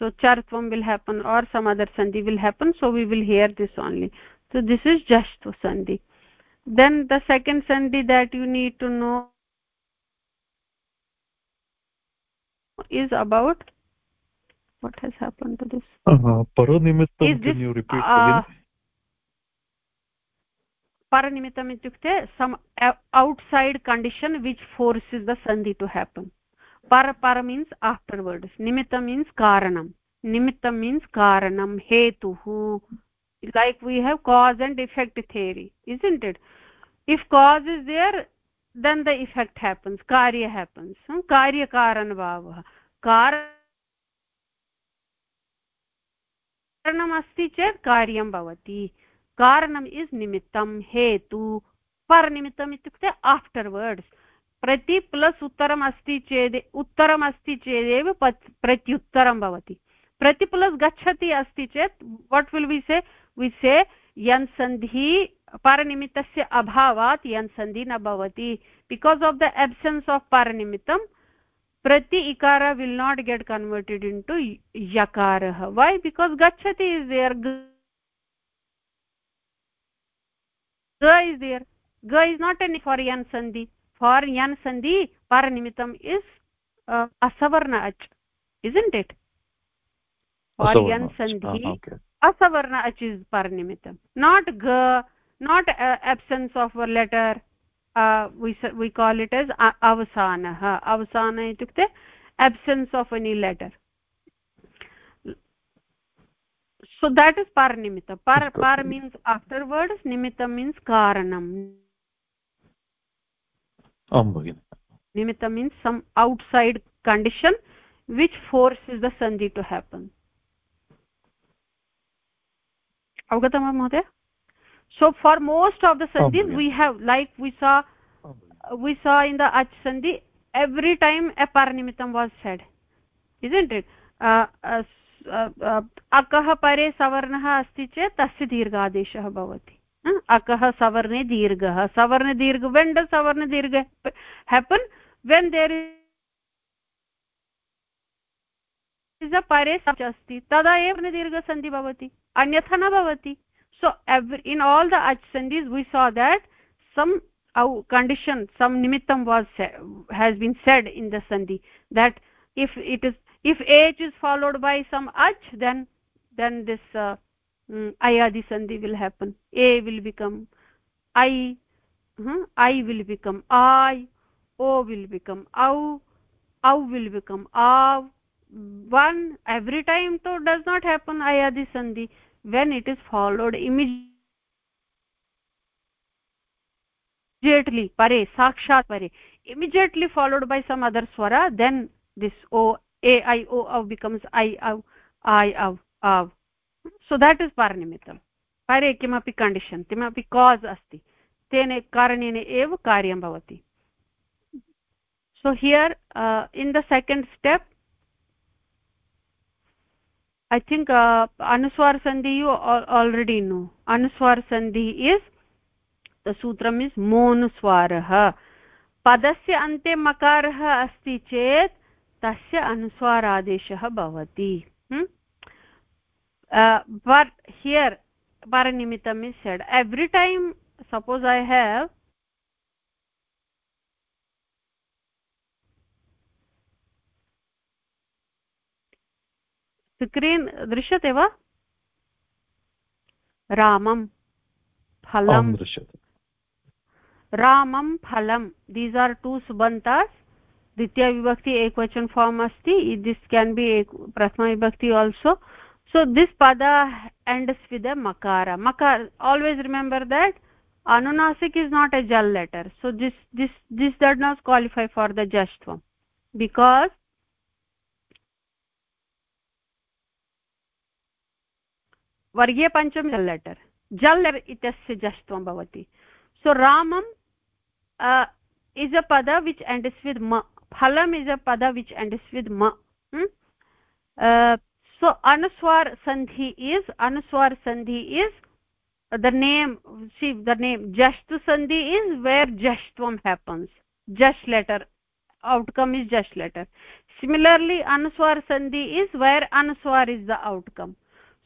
so चर्त्वं will happen or some other sandhi will happen so we will hear this only so this is जश्त्व sandhi then the second sandhi that you need to know is about what has happened to this uh, paranimittam can you repeat uh, again paranimittam ityukte some outside condition which forces the sandhi to happen para para means afterwards nimitta means karanam nimitta means karanam hetuhu like we have cause and effect theory isn't it if cause is there then the effect happens karya happens hmm? karya karan bhavah karanam asti chet karyam bhavati karanam is nimittam hetu parnimittam ityukte afterwards प्रति plus उत्तरम् अस्ति चेत् उत्तरम् अस्ति चेदेव प्रत्युत्तरं भवति। प्रति plus गच्छति अस्ति चेत् वट् विल् वि से वि से यन् सन्धि परनिमित्तस्य अभावात् यन् सन्धि न भवति। Because of the absence of परनिमित्तं प्रति इकार will not get converted into यकारः why because गच्छति इस् देयर् ग इस् देयर् ग is not any for यन् sandhi for yan sandhi paranimitam is uh, asavarna ach isn't it for yan sandhi ah, okay. asavarna ach is paranimitam not ga not uh, absence of a letter uh, we call it as अवसानः अवसान इत्युक्ते absence of any letter so that is पर् निमित्त पर् पर् means after words निमित्तं means कारणम् निमित्तं means some outside condition which forces the sandhi to happen अवगतं वा महोदय so for most of the sandhis we have like we saw we saw in the ach sandhi every time a parnimittam was said isn't it uh, uh, uh, akah pare savarnah asti chet tasya dirghadeshah bhavati akah savarne dirghah savarne dirgh when does savarne dirgh happen when there is a pare asti tada eva dirgha sandhi so every, in all the ach sandhis we saw that some uh, condition some nimittam was has been said in the sandhi that if it is if h is followed by some ach then then this uh, mm, ayadi sandhi will happen. A will become i hmm, i will become i o will become au au will become av. One every time so does not happen ayadi sandhi when it is followed immediately pare sakshat pare immediately followed by some other swara then this o a i o av becomes i av i av av so that is parnimittam pare kimapi condition kimapi cause asti tene karanene ev karyam bhavati so here uh, in the second step i think uh, anuswar sandhi you already know anuswar sandhi is the sutram is monuswarah padasya ante makarah asti chet tasya anuswaradeshah bhavati hmm? uh, but here paranimitam is said every time suppose screen दृश्यते वा? रामं फलं रामं फलं these are two सुबन्तास्। द्वितीयविभक्ति एकवचन form अस्ति। दिस् केन् बि एक प्रथमविभक्ति आल्सो सो दिस् पद एण्ड्स् वित् मकार। मकार always remember that अनुनासिक् is not a gel letter so this this this did not qualify for the just वम् बिकास् वर्गे पञ्चम जल् लेटर् जल् इत्यस्य जष्त्वं भवति. सो रामम् इस् अ पद विच् एण्डस् विद् म फलम् इस् अ पद विच् एण्डस् विद् म सो अनुस्वार सन्धि इस् अनुस्वार सन्धि is the name see the name जष्ट् सन्धि इस् वेर् जष्त्वं हेपन्स् जस्ट् लेटर् औट्कम् इस् जस्ट् लेटर् सिमिलर्ली अनुस्वार सन्धि इस् वेर् अनुस्वार इस् द औट्कम्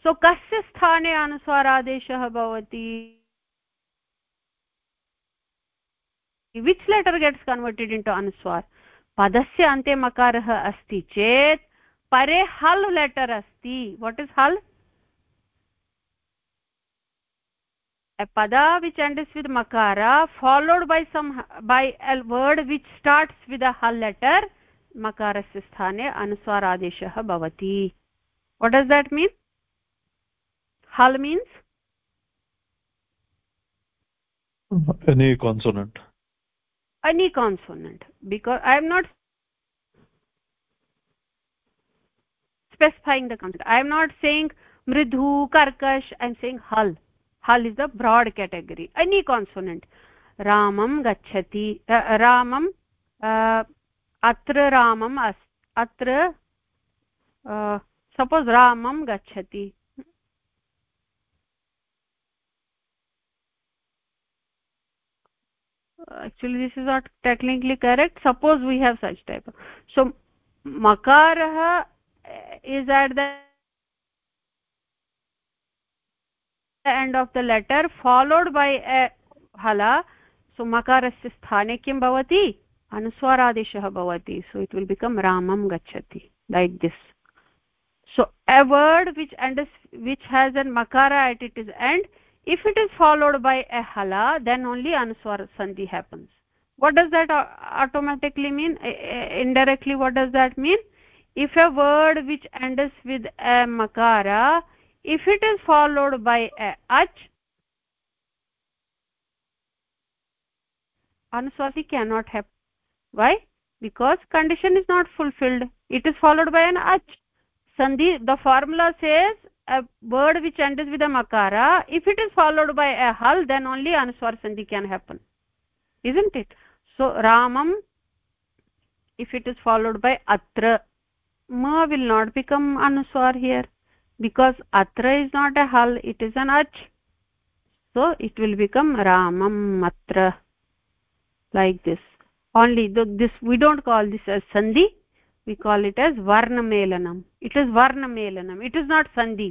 सो कस्य स्थाने अनुस्वारादेशः भवति? Which letter gets converted into anusvara? पदस्य अन्ते मकारः अस्ति चेत् परे हल् लेटर् अस्ति। वाट् इस् हल्? पदा विच् एण्डस् वित् मकार followed by some by L word which starts with a हल् लेटर् मकारस्य स्थाने अनुस्वारादेशः भवति what does that mean hal means any consonant any consonant because i am not specifying the consonant i am not saying mridhu karkash i am saying hal hal is the broad category any consonant ramam gachati uh, ramam uh, atra ramam atra uh, suppose ramam gachati actually this is not technically correct. Suppose we have such type so makarah eh, is at the end of the letter followed by a hala. So makarasya sthane kim bhavati? Anuswaradeshah bhavati. So it will become ramam gachati like this. So a word which ends which has an makara at its end if it is followed by a hala then only anuswar sandhi happens. What does that automatically mean? Indirectly what does that mean? If a word which ends with a makara if it is followed by a ach anuswasi cannot happen why? Because condition is not fulfilled. It is followed by an ach. Sandhi the formula says a word which ends with a makara. If it is followed by a hal then only anuswar sandhi can happen. Isn't it? So ramam if it is followed by atra ma will not become anuswar here. Because atra is not a hal it is an ach so it will become ramam atra like this. Only this we don't call this as sandhi we call it as varna melanam it is varna melanam it is not sandhi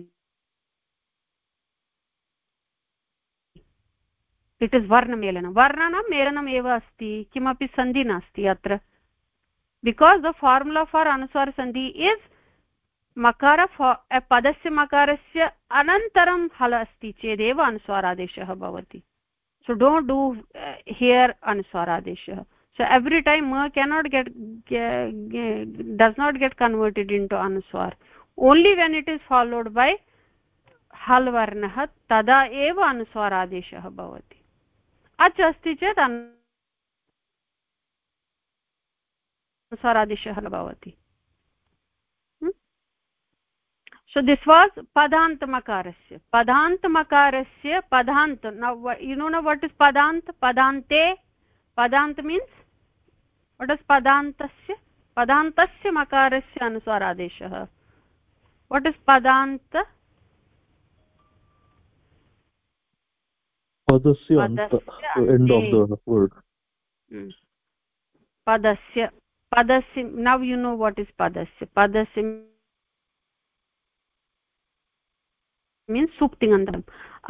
it is वर्णमेलनं वर्णानां मेलनम् एव अस्ति किमपि सन्धि नास्ति अत्र because the formula for अनुसार सन्धि इस् मकार पदस्य मकारस्य अनन्तरं हल अस्ति चेदेव अनुस्वारादेशः भवति don't do uh, here anuswaradesha so every time ma cannot get, does not get converted into anuswar only when it is followed by hal varnah tada eva anuswaradeshah bhavati ach asti chet anuswaradeshah bhavati so this was padantamakarasya padantamakarasya padant now you know now what is padant padante padant means what is पदान्तस्य पदान्तस्य मकारस्य अनुस्वारादेशः what is पदान्त पदस्य पदस्य now you know what is पदस्य पदस्य means सूक्तिङन्तम्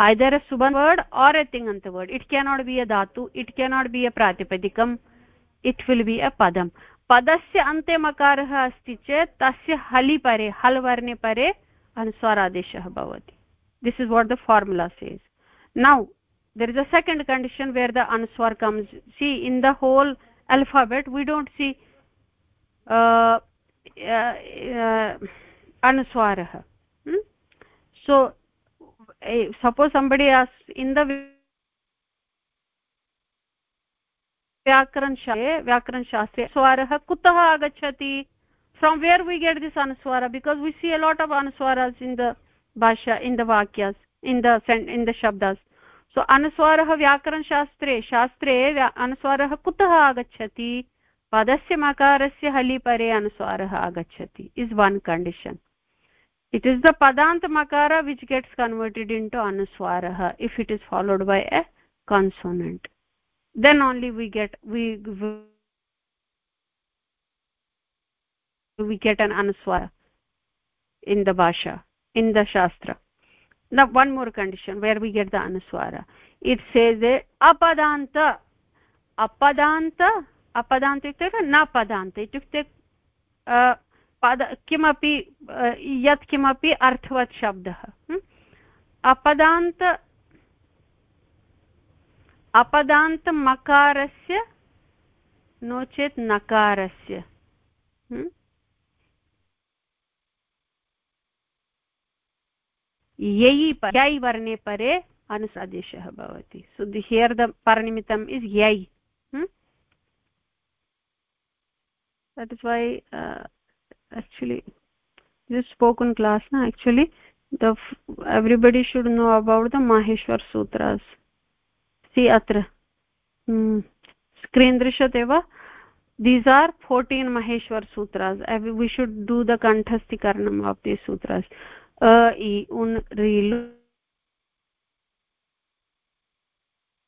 either a सुबन् word or a तिङन्त word it cannot be a धातु इट् केनाट् बि अ प्रातिपदिकम् इट् विल् बि अ पदम् पदस्य अन्ते मकारः अस्ति चेत् तस्य हलि परे हल् वर्णे परे अनुस्वारादेशः भवति this is what the formula says now there is a second condition where the अनुस्वार् comes see in the whole alphabet we don't see अनुस्वारः so suppose somebody आस् इन् द व्याकरणशास्त्रे व्याकरणशास्त्रे स्वरः कुतः आगच्छति? From where we get this अनुस्वार? Because we see a lot of अनुस्वारास् in the bhasha in the वाक्यास् in the in the शब्दास्. So अनुस्वारः व्याकरणशास्त्रे, शास्त्रे अनुस्वारः कुतः आगच्छति? पदस्य मकारस्य हलिपरे अनुस्वारः आगच्छति is one condition it is the padant makara which gets converted into anuswarah if it is followed by a consonant. Then only we get we we get an anuswara in the bhasha in the shastra now one more condition where we get the anuswara it says apadanta apadanta apadanta ityukte na padanta ityukte पद किमपि यत् किमपि अर्थवत् शब्दः अपदान्त अपदान्तमकारस्य, no चेत् नकारस्य। हम्म? ययि यै वर्णे परे अनुसादेशः भवति। सुर्दपरनिमित्तम् इस् यै that is why actually spoken class न actually the everybody should know about the Maheshwara सूत्रास् अस्ति अत्र स्क्रीन् दृश्यते वा? दीस् आर् फोर्टीन् महेश्वर सूत्रास् वि शुड् डू द कण्ठस्थीकरणम् आफ् दि सूत्रास् अ इ उन् रीलु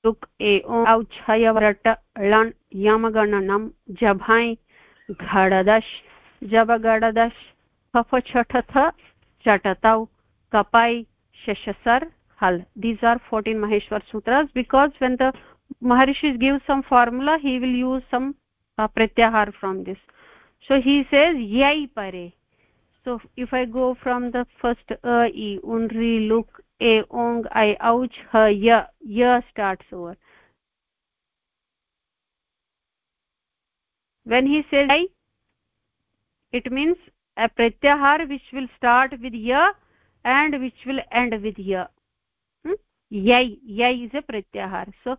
लुक् ए औच्छयवरट लण् यमगणनं जभाय् घडदश् जबगडदश् फफ छठथ चटतौ कपाय् शशसर् hal. These are 14 maheshwar sutras because when the maharishi gives some formula he will use some uh, pratyahar from this. So he says yai pare. So if i go from the first a e unri look a ong i ouch ha ya ya starts over. When he says yai it means a pratyahar which will start with ya and which will end with ya यै यै is a प्रत्याहार सो।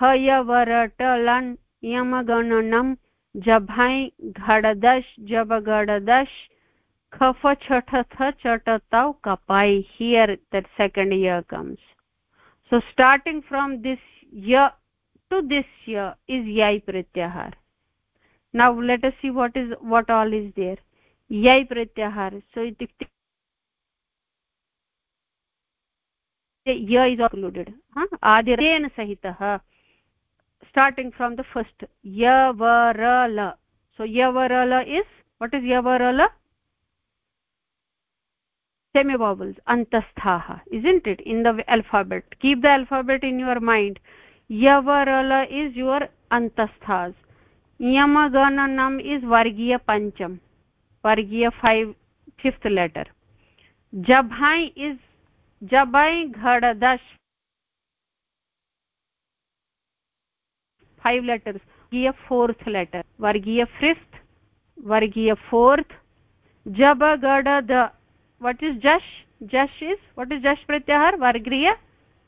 हयवरटलन् यमगणनं जभै घडदश जबगडदश खफ छठथ चटतौ कपाय here that second year comes so starting from this य to this य इस् यै प्रत्याहार now let see what is what all is there यै प्रत्याहार सो इत्युक्ते ya is included ha adirena sahitah starting from the first yavarala so yavarala is what is semi vowels antasthaha isn't it in the alphabet keep the alphabet in your mind yavarala is your antasthas yamagananam is vargiya pancham vargiya 5 fifth letter jabhai is जबै घडदश। Five letters वर्गीय fourth letter वर्गीय fifth वर्गीय fourth जब गडद वट् is जश? जश is what is जश प्रत्याहार? वर्गीय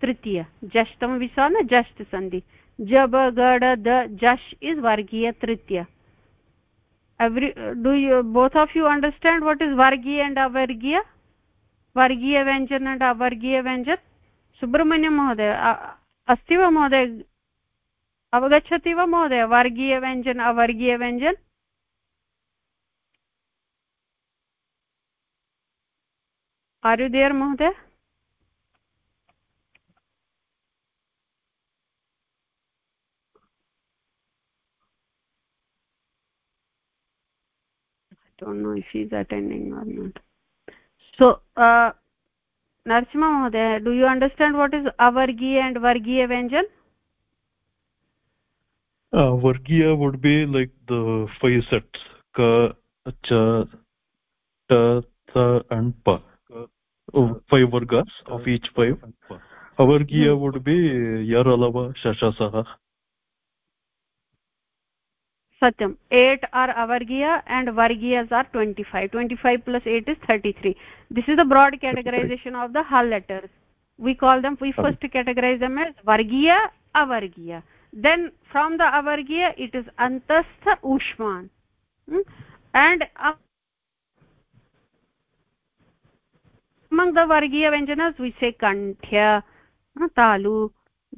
तृतीय। जष्टं विश्वामि जष्ट् संधि। जब गडद, जश् इज़ वर्गीय तृतीय। Every do you both of you understand what is vargiya and avargiya? वर्गीयव्यञ्जन अण्ड् अवर्गीयव्यञ्जन् सुब्रह्मण्यं महोदय अस्ति वा महोदय? अवगच्छति वा महोदय? वर्गीयव्यञ्जन् अवर्गीयव्यञ्जन् आरुदेर् महोदय? Don't know if he's attending or not. So uh narsimha mohoday do you understand what is avargiya and vargiya vyanjan? Uh, vargiya would be like the five sets ka cha ta tha and pa oh, five vargas of each five. Avargiya hmm. would be yaralava shashasah satyam 8 are avargiya and vargiyas are 25 25 plus 8 is 33 this is the broad categorization of the hal letters. We call them we first categorize them as vargiya avargiya. Then from the avargiya it is antastha ushman. Hmm? and among the vargiya vyanjanas we say kanthya talu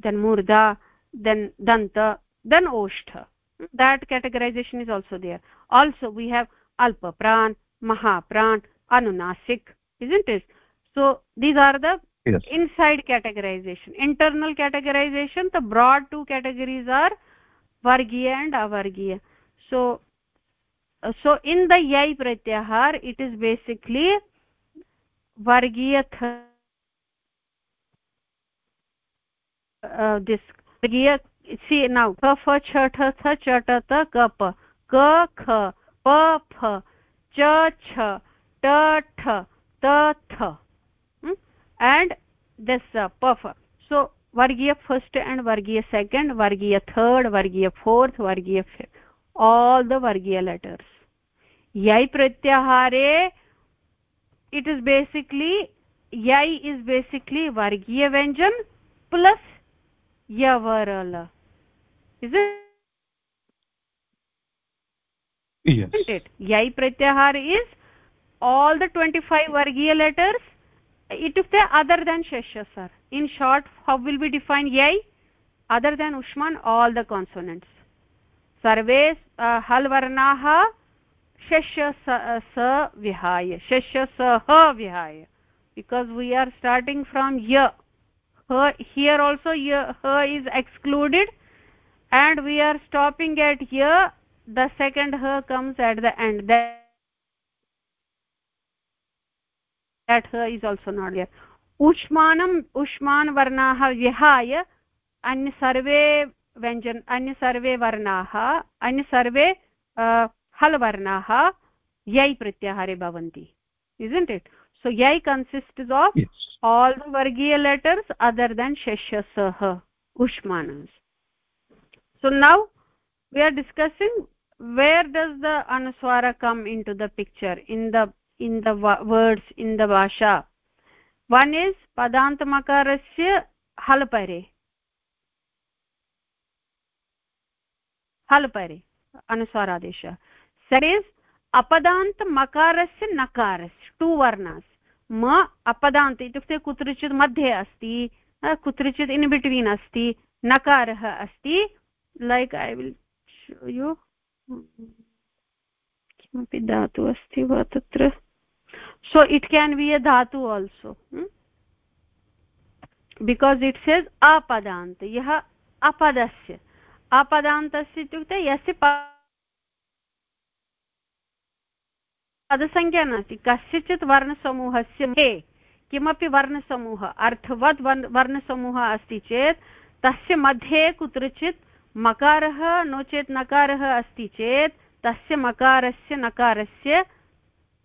then murda then danta then oshtha that categorization is also there also we have alpa pran mahapran anunasik isn't it so these are the yes. inside categorization internal categorization the broad two categories are vargiya and avargiya so uh, so in the yai pratyahar it is basically vargiya uh, this vargiya see now ka fa cha tha tha cha ta ta ka pa ka kha pa pha cha cha ta tha ta tha hmm? and this uh, paf so vargiya first and vargiya second vargiya third vargiya fourth vargiya fifth all the vargiya letters yai pratyahare it is basically yai is basically vargiya vyanjan plus yavarala is it yes it yai pratyahar is all the 25 vargiya letters it itukte other than shashya sir in short how will we define yai other than ushman all the consonants सर्वे हल् वर्णाः शस्य स विहाय शस्य सः विहाय because we are starting from ya here also ya is excluded and we are stopping at here the second ha comes at the end that that ha is also not there ushmanam ushman varnah vihaya अन्य सर्वे व्यञ्जन अन्य सर्वे वर्णाः अन्य सर्वे हल् वर्णाः यै प्रत्याहारे भवन्ति isn't it so yai consists of yes. all the vargiya letters other than shashasah ushmanas so now we are discussing where does the anuswara come into the picture in the in the words in the vasha one is padantamakarasya halpare halpare anuswaradesha second is अपदान्त मकारस्य नकारस्य to वर्णास् म अपदान्त इत्युक्ते कुत्रचित् मध्ये अस्ति कुत्रचित् in between अस्ति नकारः अस्ति like I will show you किमपि धातु अस्ति वा तत्र? So it can be a धातु आल्सो बिकास् इट् सेस् अपदान्त यः अपदस्य अपदान्तस्य इत्युक्ते यस्य पदसङ्ख्या नास्ति। कस्यचित् वर्णसमूहस्य हे, किमपि वर्णसमूह, अर्थवत् वर्णसमूहः अस्ति चेत्, तस्य मध्ये कुत्रचित् मकारः नो चेत् नकारः अस्ति चेत् तस्य मकारस्य नकारस्य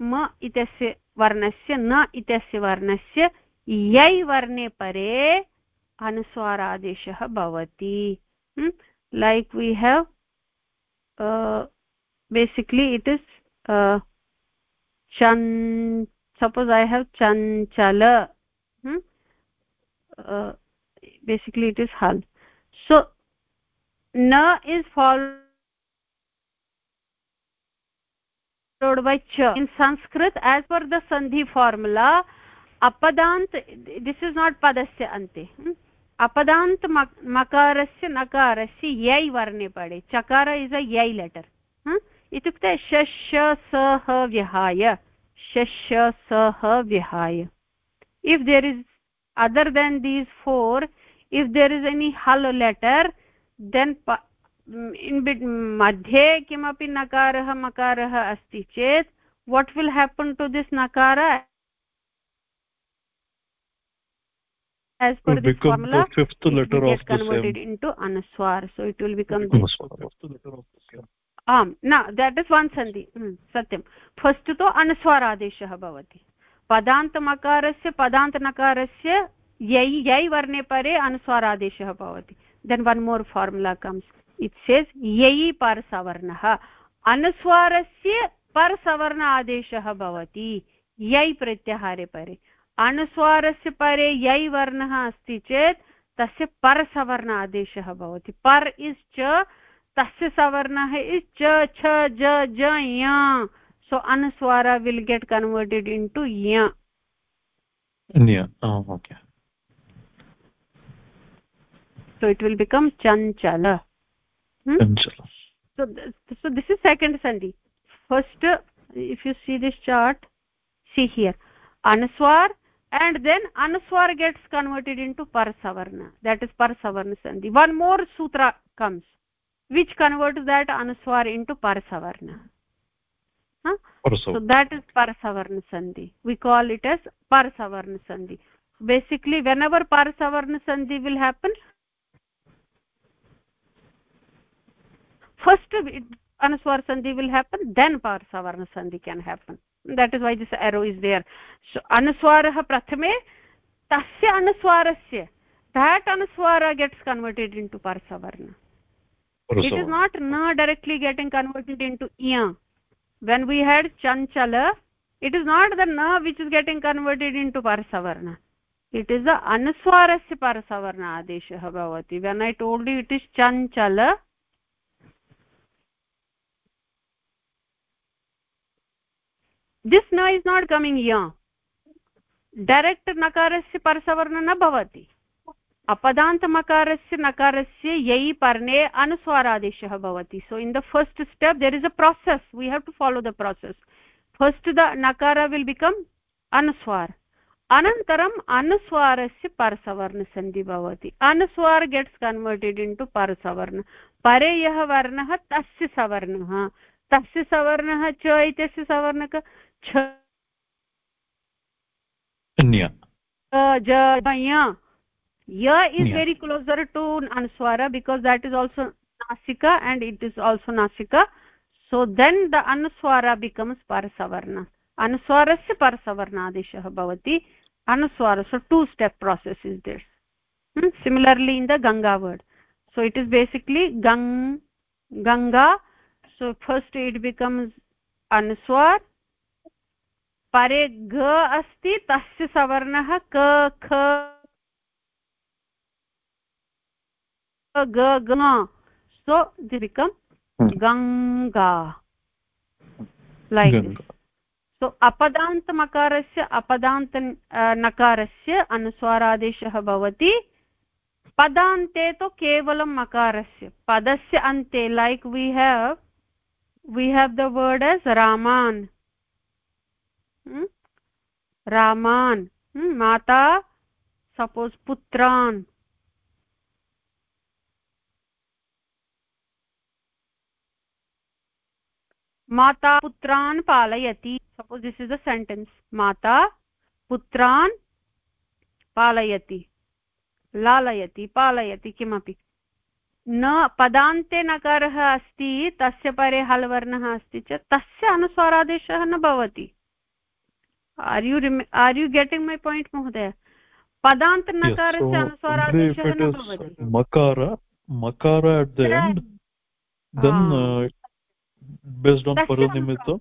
म इत्यस्य वर्णस्य न इत्यस्य वर्णस्य यै वर्णे परे अनुस्वारादेशः भवति। Like we have basically it is i have chanchala hmm? uh, basically it is hal so न इस् फालोड् बै च in Sanskrit as per the सन्धि फार्मुला अपदान्त दिस् इस् नाट् पदस्य मकार से नकार से यई वर्णे पडे चकार इज़ अ यै लेटर् इत्युक्ते शश सः विहाय शश सः विहाय if there is other then these four if there is any hello letter then in मध्ये किमपि नकारः मकारः अस्ति चेत् what will happen to this nakara as per the formula the fifth letter of the converted same. into anuswar so it will become the fifth letter of the same आम् न that is one सन्धि सत्यं first तु अनुस्वारादेशः भवति पदान्तमकारस्य पदान्तनकारस्य यै यै वर्णे परे अनुस्वारादेशः भवति then one more formula comes it says यै परसवर्णः अनुस्वारस्य परसवर्ण आदेशः भवति यै प्रत्याहारे परे अनुस्वारस्य परे यै वर्णः अस्ति चेत् तस्य परसवर्ण आदेशः भवति पर् इस् च तस्य सवर्णः इस् च छ ज ज य will get converted into ya. Yeah oh okay. So it will become chanchala hmm? chanchala so so this is second sandhi. First if you see this chart see here. Anuswar and then anuswar gets converted into parsavarna that is parsavarna sandhi. One more sutra comes. Which converts that anuswar into parasavarna? Huh? so that is parasavarna sandhi. We call it as parasavarna sandhi. Basically whenever parasavarna sandhi will happen first anuswar sandhi will happen then parasavarna sandhi can happen. That is why this arrow is there. So anuswarah prathame tasya anuswarasya. That anuswara gets converted into parasavarna it is not na directly getting converted into iya. When we had chanchala it is not the na which is getting converted into parasavarna it is the anuswarasya parasavarna adeshah bhavati. When i told you it is chanchala this na is not coming ya direct nakarasya parasavarna na bhavati. अपदान्तमकारस्य नकारस्य यै पर्णे अनुस्वारादेशः भवति so in the first step there is a process we have to follow the process first the नकार will become anusvara अनन्तरम् अनुस्वारस्य परसवर्णसन्धि भवति anusvara gets converted in to परसवर्ण परे यः वर्णः तस्य सवर्णः तस्य सवर्णः च इत्यस्य सवर्णक is very closer to anusvara because that is also nasika and it is also nasika so then the anusvara becomes parasavarna अनुस्वारस्य परसवर्णादेशः अनुस्वार so two step process is this similarly in the Ganga word so it is basically Ganga Ganga so first it becomes anusvara asti tasya savarnah ka kha ga ga so they become ganga like this. So अपदान्तमकारस्य अपदान्त नकारस्य अनुस्वारादेशः भवति। पदान्ते तु केवलं मकारस्य। पदस्य अन्ते like we have we have the word as रामान् रामान् माता, सपोज् पुत्रान्। माता पुत्रान् पालयति, suppose this is a sentence माता पुत्रान् पालयति, लालयति, पालयति किमपि। न, पदान्ते नकारः अस्ति, तस्य परे हल् वर्णः अस्ति चेत् तस्य अनुस्वारादेशः न भवति। Are you are you getting my point mohdaya padant nakarasya anuswaradeशः न भवति makara makara at the end then uh, based on paranimitta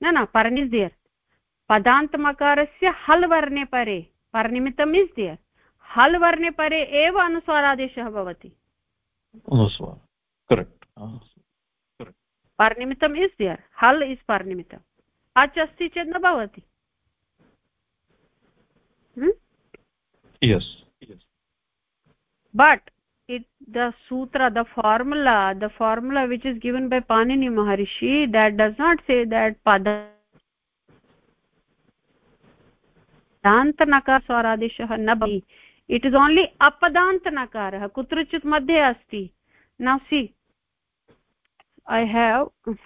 न न परन् इस् दियर् पदान्तमकारस्य हल् वर्णे परे परनिमित्तम् इस् दियर् हल् वर्णे परे एव अनुस्वारादेशः भवति पर्निमित्तम् इस् दियर् हल् इस् पर्निमित्तम् अच् अस्ति चेत् न भवति बट् इट् द सूत्र the formula the formula which is given by Panini Maharshi that does not say that पदान्तनकार स्वरादेशः न भवति इट् इस् ओन्ली अपदान्तनकारः कुत्रचित् मध्ये अस्ति न सि I have (laughs)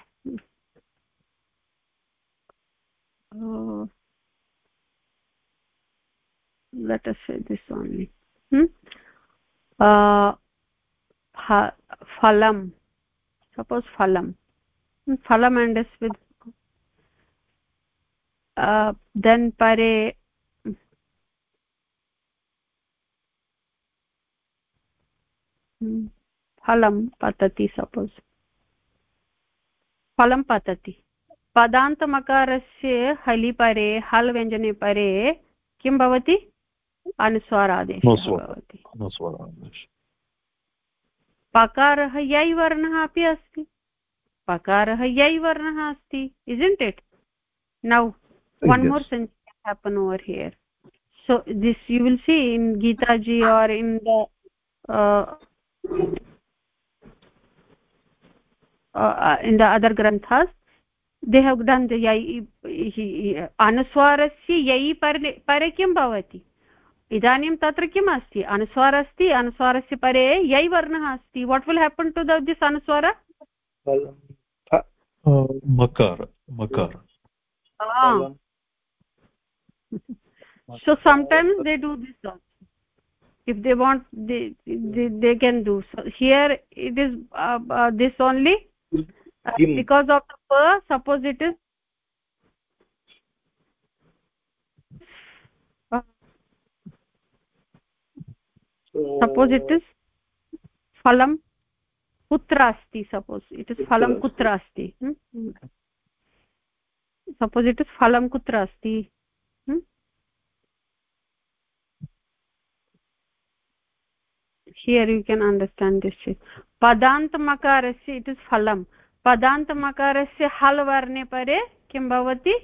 let us say this only hmm? phalam suppose phalam phalam and is with uh, then pare फलं पतति सपोज् फलं पतति। पदान्तमकारस्य हलिपरे हल् व्यञ्जने परे किं भवति? अनुस्वारादेशः भवति। पकारः यै वर्णः अपि अस्ति। पकारः यै वर्णः अस्ति is it now over here. So this you will see in gita ji or in the uh, uh, in the other granthas they have done the yai anuswarasya yai pare किं भवति इदानीं तत्र किम् अस्ति अनुस्वार अस्ति अनुस्वारस्य परे यै वर्णः अस्ति what will happen to this anusvara मकार मकार so sometimes they do this also if they want they they, they can do so here it is uh, uh, this only Uh, because of the per suppose it is suppose it is phalam kutra asti suppose it is phalam kutra asti hmm? suppose it is phalam kutra asti hmm? here you can understand this padantam akarasya it is phalam पदान्तमकारस्य हल् वर्णे परे किं भवति?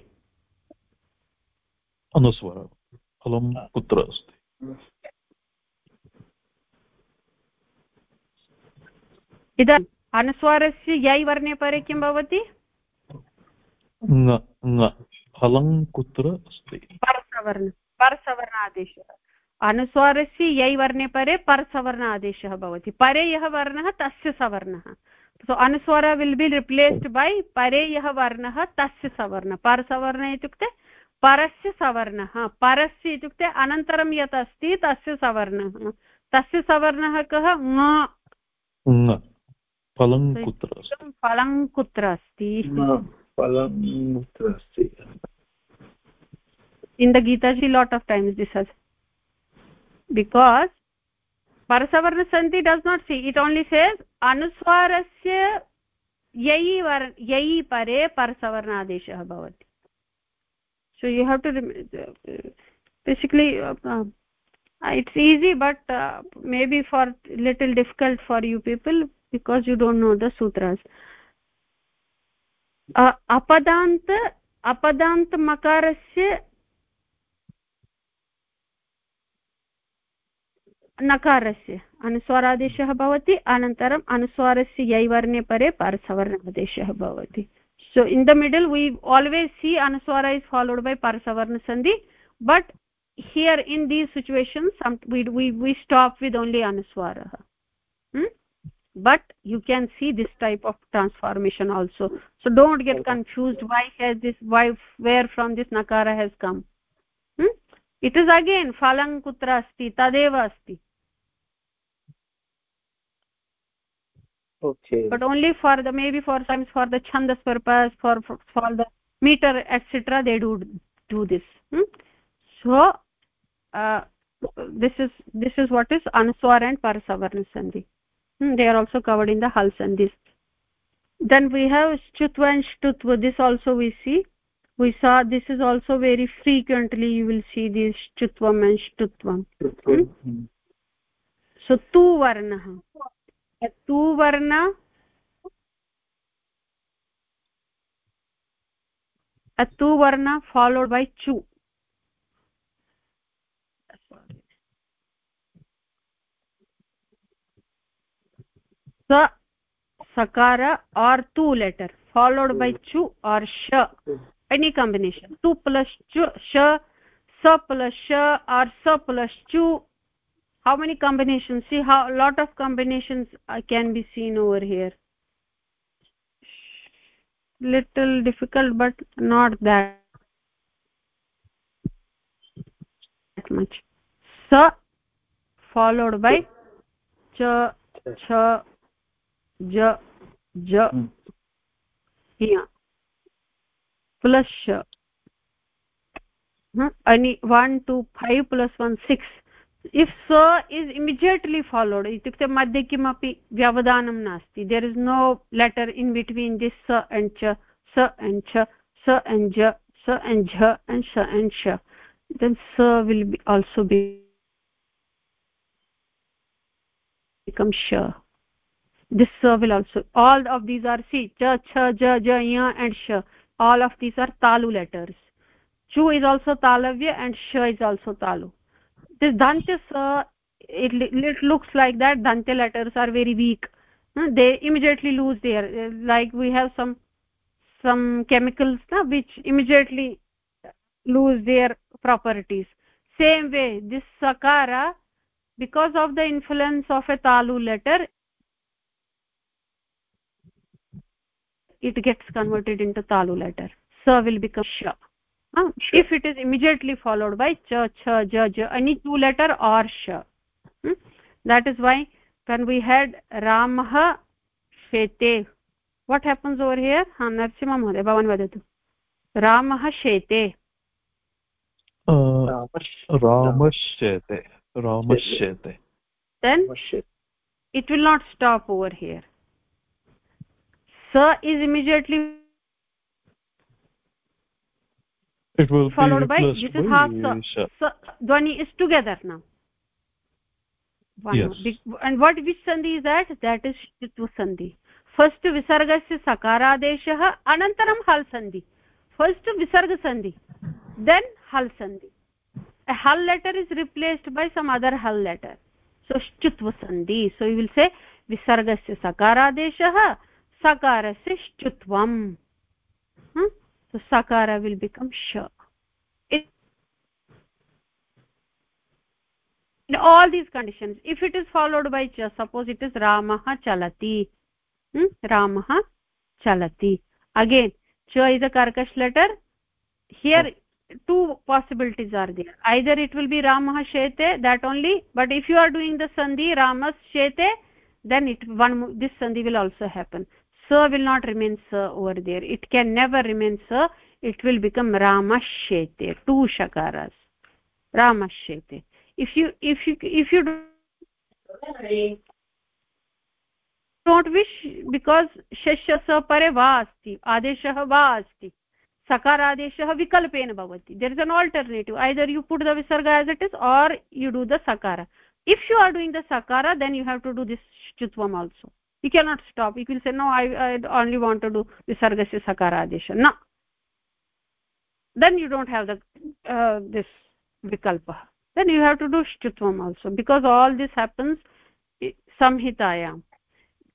अनुस्वर फलं कुत्र अस्ति? इदानीम् अनुस्वारस्य यै वर्णे परे किं भवति? फलं कुत्र अस्ति? परसवर्ण परसवर्णादेशः। अनुस्वारस्य यै वर्णे परे परसवर्ण आदेशः भवति। परे यः वर्णः तस्य सवर्णः। सो अनुस्वार विल् बि रिप्लेस्ड् बै परे यः वर्णः तस्य सवर्ण परसवर्ण इत्युक्ते परस्य सवर्णः परस्य इत्युक्ते अनन्तरं यत् अस्ति तस्य सवर्णः तस्य सवर्णः कः? फलं कुत्र अस्ति? in the gita ji lot of times this has because parasavarna santi does not see it only says anuswarasya yai var yai pare parasavarna adeshah bhavati so you have to basically uh, uh, it's easy but uh, maybe for little difficult for you people because you don't know the sutras uh, apadant अपदान्त नकारस्य अनुस्वारादेशः भवति अनन्तरम् अनुस्वारस्य यैवर्णे परे परसवर्णादेशः भवति so in the middle we always see anuswara is followed by parasavarna sandhi but here in these situations some, we, we we stop with only anuswara hmm? but you can see this type of transformation also so don't get confused why has this why where from this nakara has come hmm? it is again phalang kutra asti tadeva asti okay. But only for the maybe for times for the chandas purpose for for, for the meter etc they do do this. Hmm? so uh, this is this is what is anuswar and parasavarna sandhi. Hmm? they are also covered in the hal sandhis. Then we have shtutva and shtutva. This also we see. We saw this is also very frequently you will see this shtutvam and shtutvam. Hmm? so tu varnah tu varna atu varna followed by chu sa sakara or tu letter followed by chu or sha any combination tu plus chu sha sa plus sha or sa plus chu how many combinations? See how a lot of combinations uh, can be seen over here. Little difficult but not that much. Sa followed by cha cha ja ja hmm. here plus sha hmm? any 1 2 5 plus 1 6 if स is immediately followed इत्युक्ते मध्ये किमपि व्यवधानं नास्ति there is no letter in between this स and च स and छ स एण्ड् ज स एण्ड् झ एण्ड् स एण्ड् श then sir will also be become sure this sir will also all of these are see cha cha ja ja ya and sha all of these are talu letters. Chu is also talavya and sha is also talu this dantya uh, it, it looks like that dantya letters are very weak. They immediately lose their like we have some some chemicals na, which immediately lose their properties. Same way this sakara because of the influence of a talu letter it gets converted into talu letter. Sa will become sha uh, if it is immediately followed by cha cha ja ja any two letter or sha hmm? that is why when we had ramah shete what happens over here? Ha narsimha mohade bhavan vadatu ramah shete. Ramashete ramashete then it will not stop over here. Sa is immediately it will be followed by this is half so, so dhvani is together now. One yes. And what which sandhi is that? That is shitva sandhi. First visargasya sakaradeshah anantaram hal sandhi. First visarga sandhi then hal sandhi. A hal letter is replaced by some other hal letter. So shchutva sandhi. So you will say visargasya sakaradeshah sakarasya shchutvam? So sakara will become it, in all these conditions if it is followed by cha suppose it is ramah chalati. Hmm? ramah chalati. Again cha is a karkash letter. Here oh. two possibilities are there. Either it will be ramah shete that only but if you are doing the sandhi ramas shete then it one this sandhi will also happen sa will not remain sa over there it can never remain sa it will become ramashete two shakaras ramashete if you if you if you don't wish because shashya sa pare va asti adeshah va asti sakaradeshah vikalpena bhavati there is an alternative either you put the visarga as it is or you do the sakara if you are doing the sakara then you have to do this chutvam also you cannot stop. You will say no i, I only want to do visargasya sakara adesha no. Then you don't have the uh, this vikalpa. Then you have to do shtutvam also. Because all this happens samhitayam.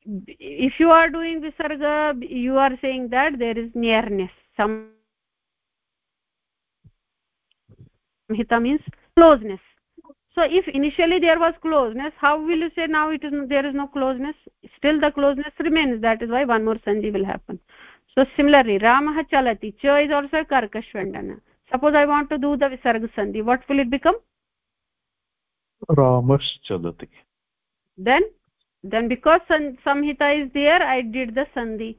If you are doing visarga you are saying that there is nearness. Some samhita means closeness so if initially there was closeness how will you say now it is there is no closeness? Still the closeness remains. That is why one more sandhi will happen. So similarly ramah chalati cha is also karkashvandana suppose i want to do the visarga sandhi what will it become? Ramash chalati. Then then because samhita is there i did the sandhi.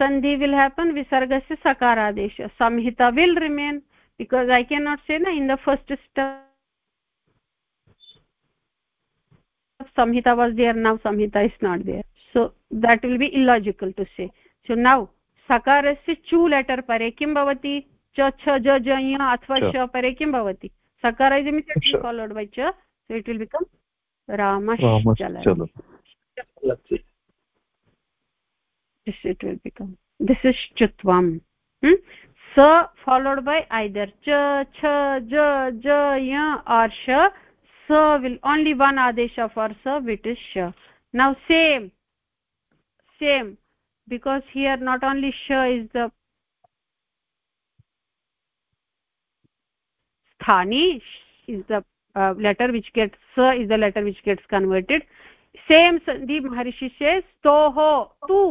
Sandhi will happen visargasya sakaradesha samhita will remain because i cannot say na in the first step samhita was there now samhita is not there so that will be illogical to say so now sakarasya chu letter pare kim bhavati cha cha ja ja ya athva sha pare kim bhavati sakara is immediately followed by cha so it will become ramashchala this it will become this is chutvam hmm? sa followed by either cha cha ja ja ya or sha sa will only one adesha for sa which is sha now same same because here not only sha is the sthani is the uh, letter which gets sa is the letter which gets converted same the maharishi says toho tu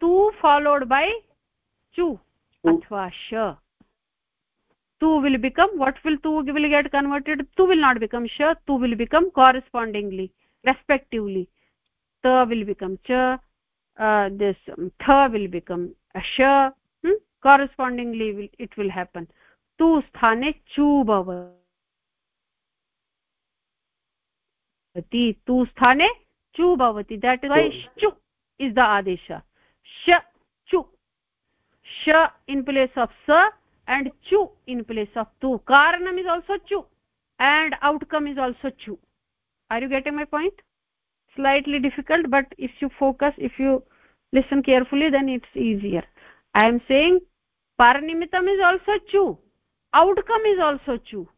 tu followed by chu athva sha tu will become what will tu will get converted tu will not become sha tu will become correspondingly respectively ta will become cha uh, this um, tha will become asha hmm? correspondingly will, it will happen tu sthane chu bhavati tu sthane chu bhavati that is why chu is the adesha sh chu sh in place of sa and chu in place of tu karanam is also chu and outcome is also chu are you getting my point slightly difficult but if you focus if you listen carefully then it's easier i am saying paranimitam is also chu outcome is also chu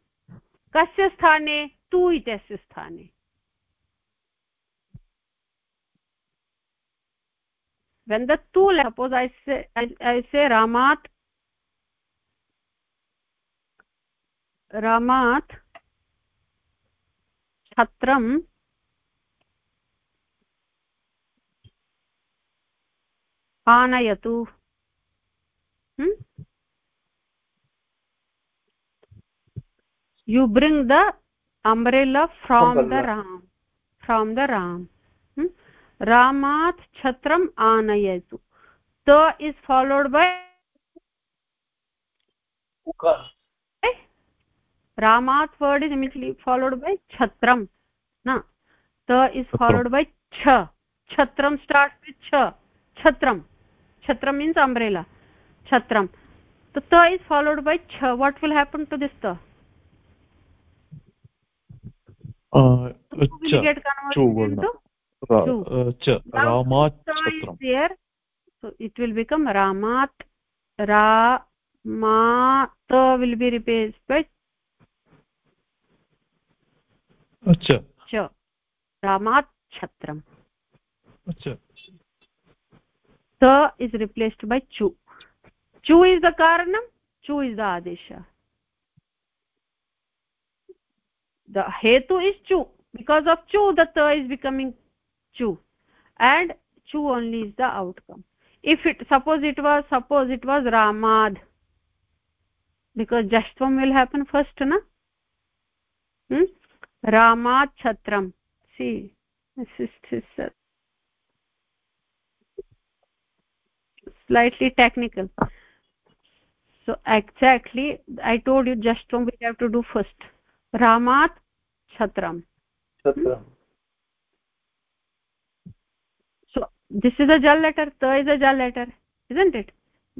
kasya sthane tu itasya sthane when the tu suppose i say i, I say ramat ramat छत्रम् आनयतु you bring the umbrella from umbrella. the ram from the ram hmm? ramat chhatram anayatu ta is followed ramat word is immediately followed by chhatram na ta is followed by cha chhatram starts with cha chhatram chhatram means umbrella chhatram so ta is followed by cha what will happen to this ta uh cha into uh, cha ramat chhatram there so it will become ramat ra ma ta will be replaced by अच्छा। रामात् छत्रम् अच्छा। स is replaced बै चू। चू is the कारणं चू is the Adesh. The हेतु चू। Because of चू द त इस् चू। एण्ड् चू only is the outcome if it suppose it was suppose it was रामाद्। Because just one will happen first this is this slightly technical so exactly i told you just from we have to do first ramat chhatram chhatram so this is a jal letter ta is a jal letter isn't it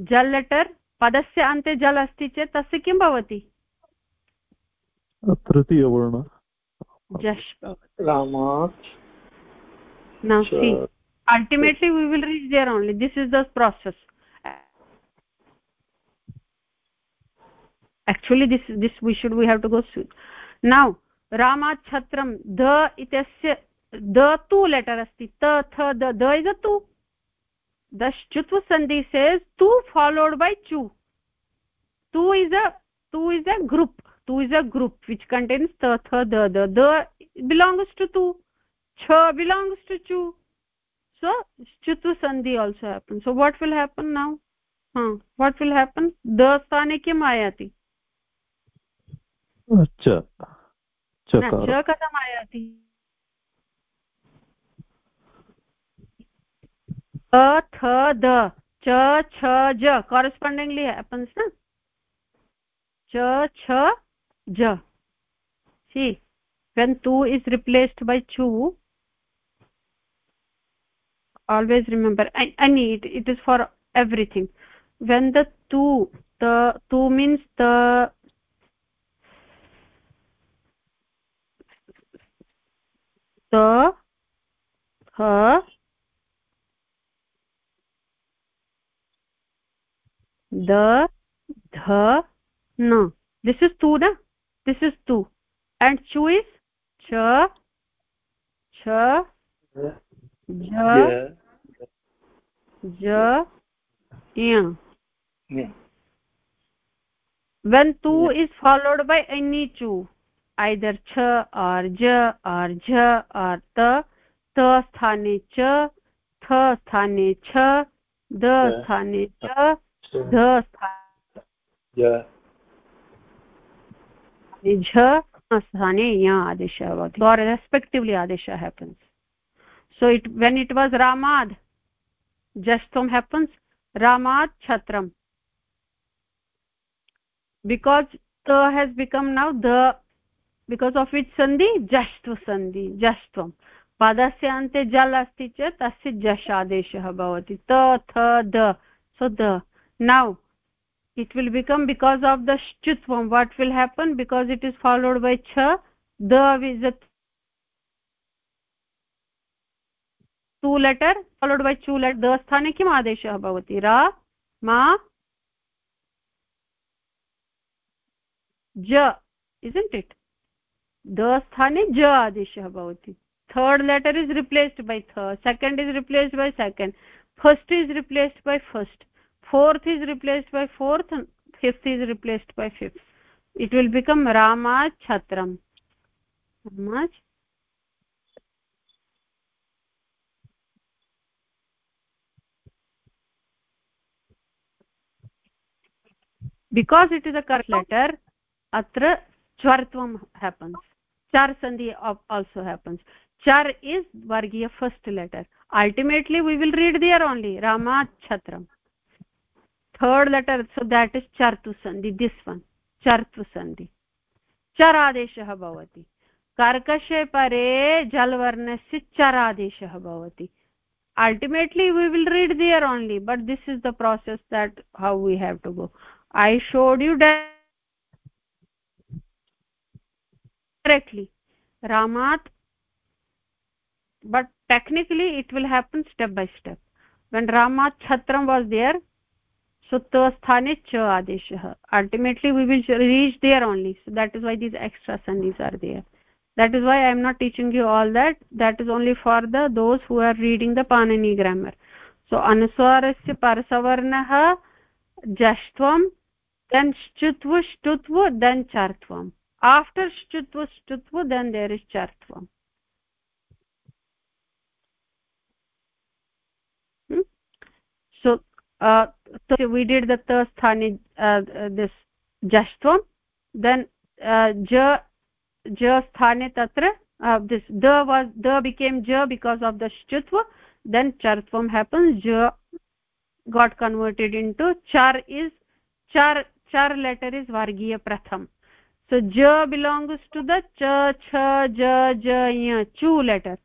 jal letter padasya ante jal asti chet tasya kim bhavati तृतीयवर्ण जश् ramat now see ultimately we will reach there only this is the process actually this this we should we have to go soon now rama chhatram the itasya the tu letter asti ta tha the the is a tu the chutva sandhi says tu followed by chu tu is a tu is a group tu is a group which contains ta tha the the the belongs to tu cha belongs to chu so chutu sandhi also happens so what will happen now huh what will happen the sthane kim ayati cha cha katham ayati a tha the cha cha ja correspondingly happens na cha cha ja see when tu is replaced by chu always remember I, I need it is for everything. When the tu the tu means the the the dha no. This is tu na this is tu and chu is cha cha ja ja yeah when tu yeah. is followed by any chu either cha or ja or jha or ta ta sthane cha tha sthane cha da sthane cha dha sthane भवति झ स्थाने या आदेशः भवति or respectively आदेशः happens so it when it was रामाद् जस्त्वं happens रामात् छत्रम् because the has become now the because of it sandhi जस्व सन्धि जस्त्वं पदस्य अन्ते जल् अस्ति चेत् तस्य जश् आदेशः भवति so the now it will become because of the shchutvam what will happen because it is followed by cha the is a two letter followed by chu letter the sthane kim adeshah bhavati ra ma ja isn't it the sthane ja adeshah bhavati third letter is replaced by third second is replaced by second first is replaced by first fourth is replaced by fourth and fifth is replaced by fifth. It will become rama chhatram. Rama because it is a correct letter atra chvartvam happens. Char sandhi also happens. Char is vargiya first letter. Ultimately we will read there only rama chhatram third letter so that is chartu sandhi this one chartu sandhi char adeshah bhavati कर्कशे परे जलवर्णस्य चरादेशः भवति ultimately we will read there only but this is the process that how we have to go i showed you directly ramat but technically it will happen step by step when ramat chhatram was there सुत्वस्थाने च आदेशः ultimately we will reach there only that is why these extra सन्धीस् are there that is why I am not teaching you all that that is only for the those who are reading the Panini grammar so अनुस्वारस्य परसवर्णः जष्ट्वं then श्चुत्व श्चुत्व then चर्त्वम् after श्चुत्व श्चुत्व then there is चर्त्वम् so so we did the ta sthani uh, this jashtvam then uh, ja ja sthane tatra uh, this the was the became ja because of the shtutva then chartvam happens ja got converted into char is char char letter is vargiya pratham so ja belongs to the cha cha ja ja ya chu letter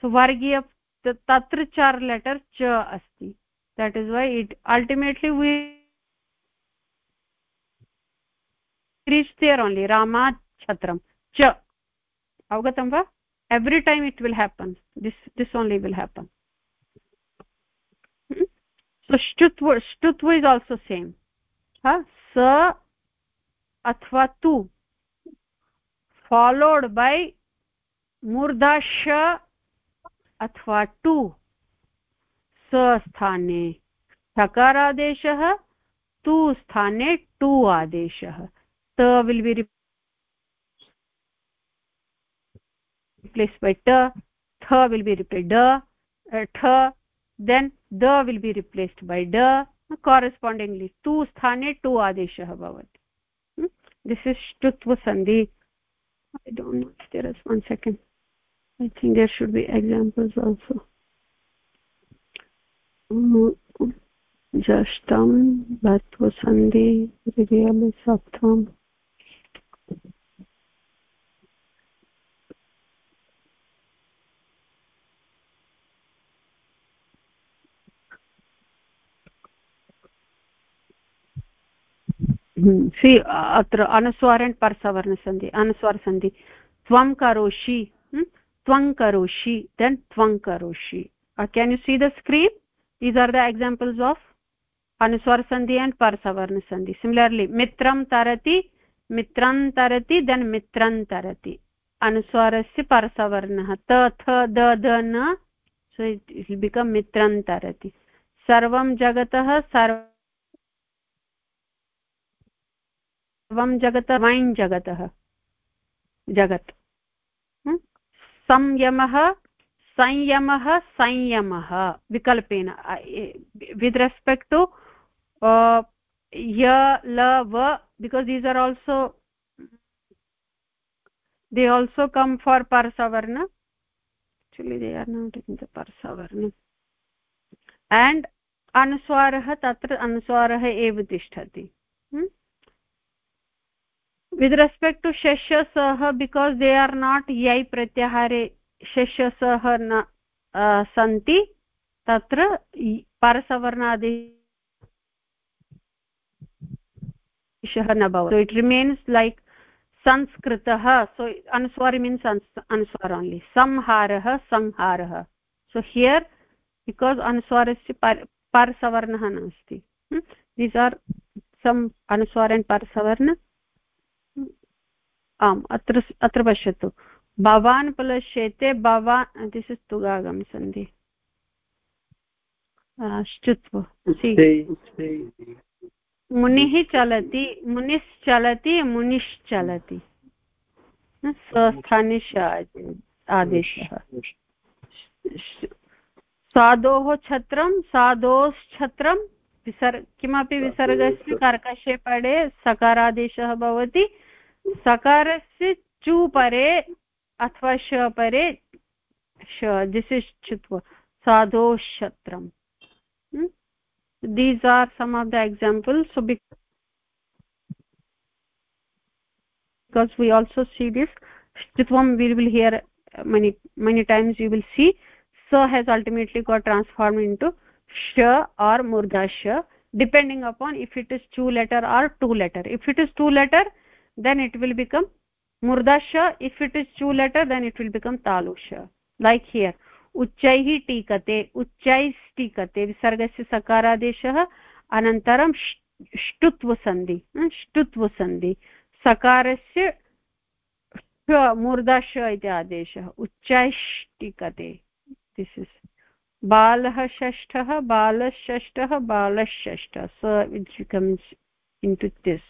so vargiya tatra char letter cha asti that is why it ultimately we reach there only rama chhatram cha avgatam va every time it will happen this this only will happen hmm? so shtutva shtutva is also same ha sa अथवा tu followed by मूर्धाश अथवा टु स्थाने ठकारादेशः तु स्थाने टु आदेशः त will be will be replaced da uh, tha then da will be replaced by da correspondingly tu sthane tu adeshah bhavati hmm? this is shtutva sandhi i don't know if there is one second i think there should be examples also जष्टं भत्वसन्धि सत्वम् सि, अत्र अनुस्वार and पर्सवर्णसन्धि, अनुस्वारसन्धि। त्वं करोषि त्वं करोषि, देन् त्वं करोषि। Can you see the screen these are the examples of anusvara sandhi and पर्सवर्ण सन्धि सिमिलर्लि मित्रं तरति मित्रं तरति देन् मित्रं तरति अनुस्वारस्य परसवर्णः त थ द द न सो इट् बिकम् मित्रं तरति सर्वं जगतः सर्व सर्वं जगत् वैन् जगतः जगत् संयमः संयमः संयमः विकल्पेन वित् रेस्पेक्ट् टु य, ल, व because these are also they also come for parasavarna actually they are not in the parasavarna and अनुस्वारः तत्र अनुस्वारः एव तिष्ठति वित् रेस्पेक्ट् टु शस्य सः बिकास् दे आर् नाट् यै प्रत्याहारे uh, santi tatra parsavarnadeshah na bhavati so it remains like sanskritah so anuswari means anuswar only samharah samharah so here because anuswarasya par parsavarnah nasti hmm? these are some anuswar and parsavarna आम् अत्र अत्र पश्यतु भवान् प्लश्येते भवान् this is तुगागं सन्धि। श्चुत्व मुनिः चलति मुनिश्चलति मुनिश्चलति स्वस्थानिश आदेशः। साधोः छत्रं साधोश्छत्रं विसर् किमपि विसर्गस्य कर्कशे पडे सकारादेशः भवति। सकारस्य चु परे अथवा श परे श दिस् इस् चित्व, साधो क्षत्रम् these are some of the example so be because we also see this चित्वं we will hear many many times you will see स has ultimately got transform into श आर् मुर्धा श, depending upon if it is two letter or two letter. If it is two letter, then it will become murdasha if it is two letter, then it will become talusha like here, उच्चैः टीकते उच्चैः टीकते, विसर्गस्य सकारादेशः, अनन्तरं ष्टुत्वसन्धि ष्टुत्वसन्धि सकारस्य मूर्धाश इति आदेशः उच्चैष्टिकते this is बालः षष्ठः बालषष्ठः बालषष्ठः स it becomes into this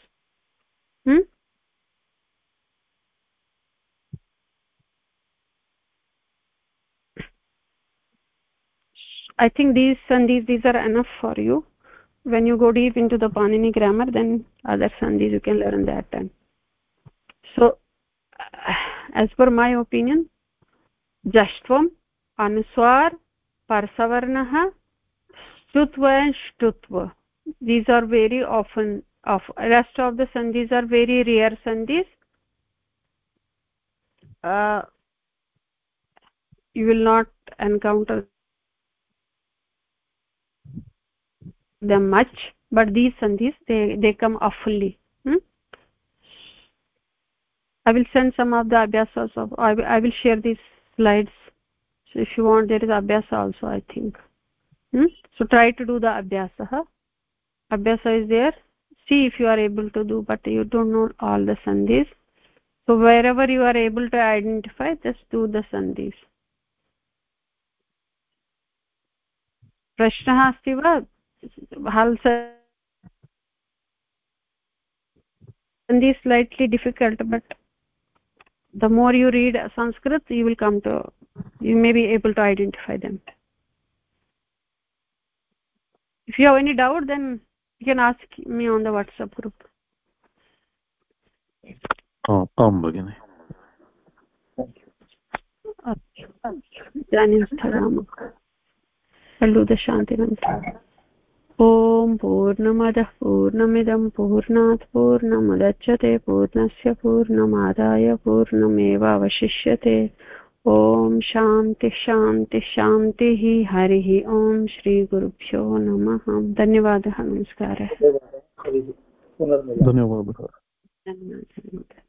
i think these sandhis these are enough for you. When you go deep into the panini grammar then other sandhis you can learn that time so as per my opinion jashtvam anuswar parsavarnah stutva and shtutva these are very often of rest of the sandhis are very rare sandhis. Uh, you will not encounter them much but these sandhis they they come awfully hmm? i will send some of the abhyasas of I will, I will share these slides so if you want there is abhyasa also i think hmm? so try to do the abhyasa abhyasa is there see if you are able to do but you don't know all the sandhis so wherever you are able to identify just do the sandhis प्रश्नः अस्ति वा halsa sandhi is slightly difficult but the more you read sanskrit you will come to you may be able to identify them if you have any doubt then you can ask me on the whatsapp group आं भगिनि इदानीं स्थगामः I'll do the Shanti mantra. ॐ पूर्णमदः पूर्णमिदं पूर्णात् पूर्णमुदच्यते पूर्णस्य पूर्णमादाय पूर्णमेवावशिष्यते। ॐ शान्तिः शान्तिः शान्तिः। हरिः ॐ श्रीगुरुभ्यो नमः। धन्यवादः नमस्कारः। धन्यवादः। धन्यवादः।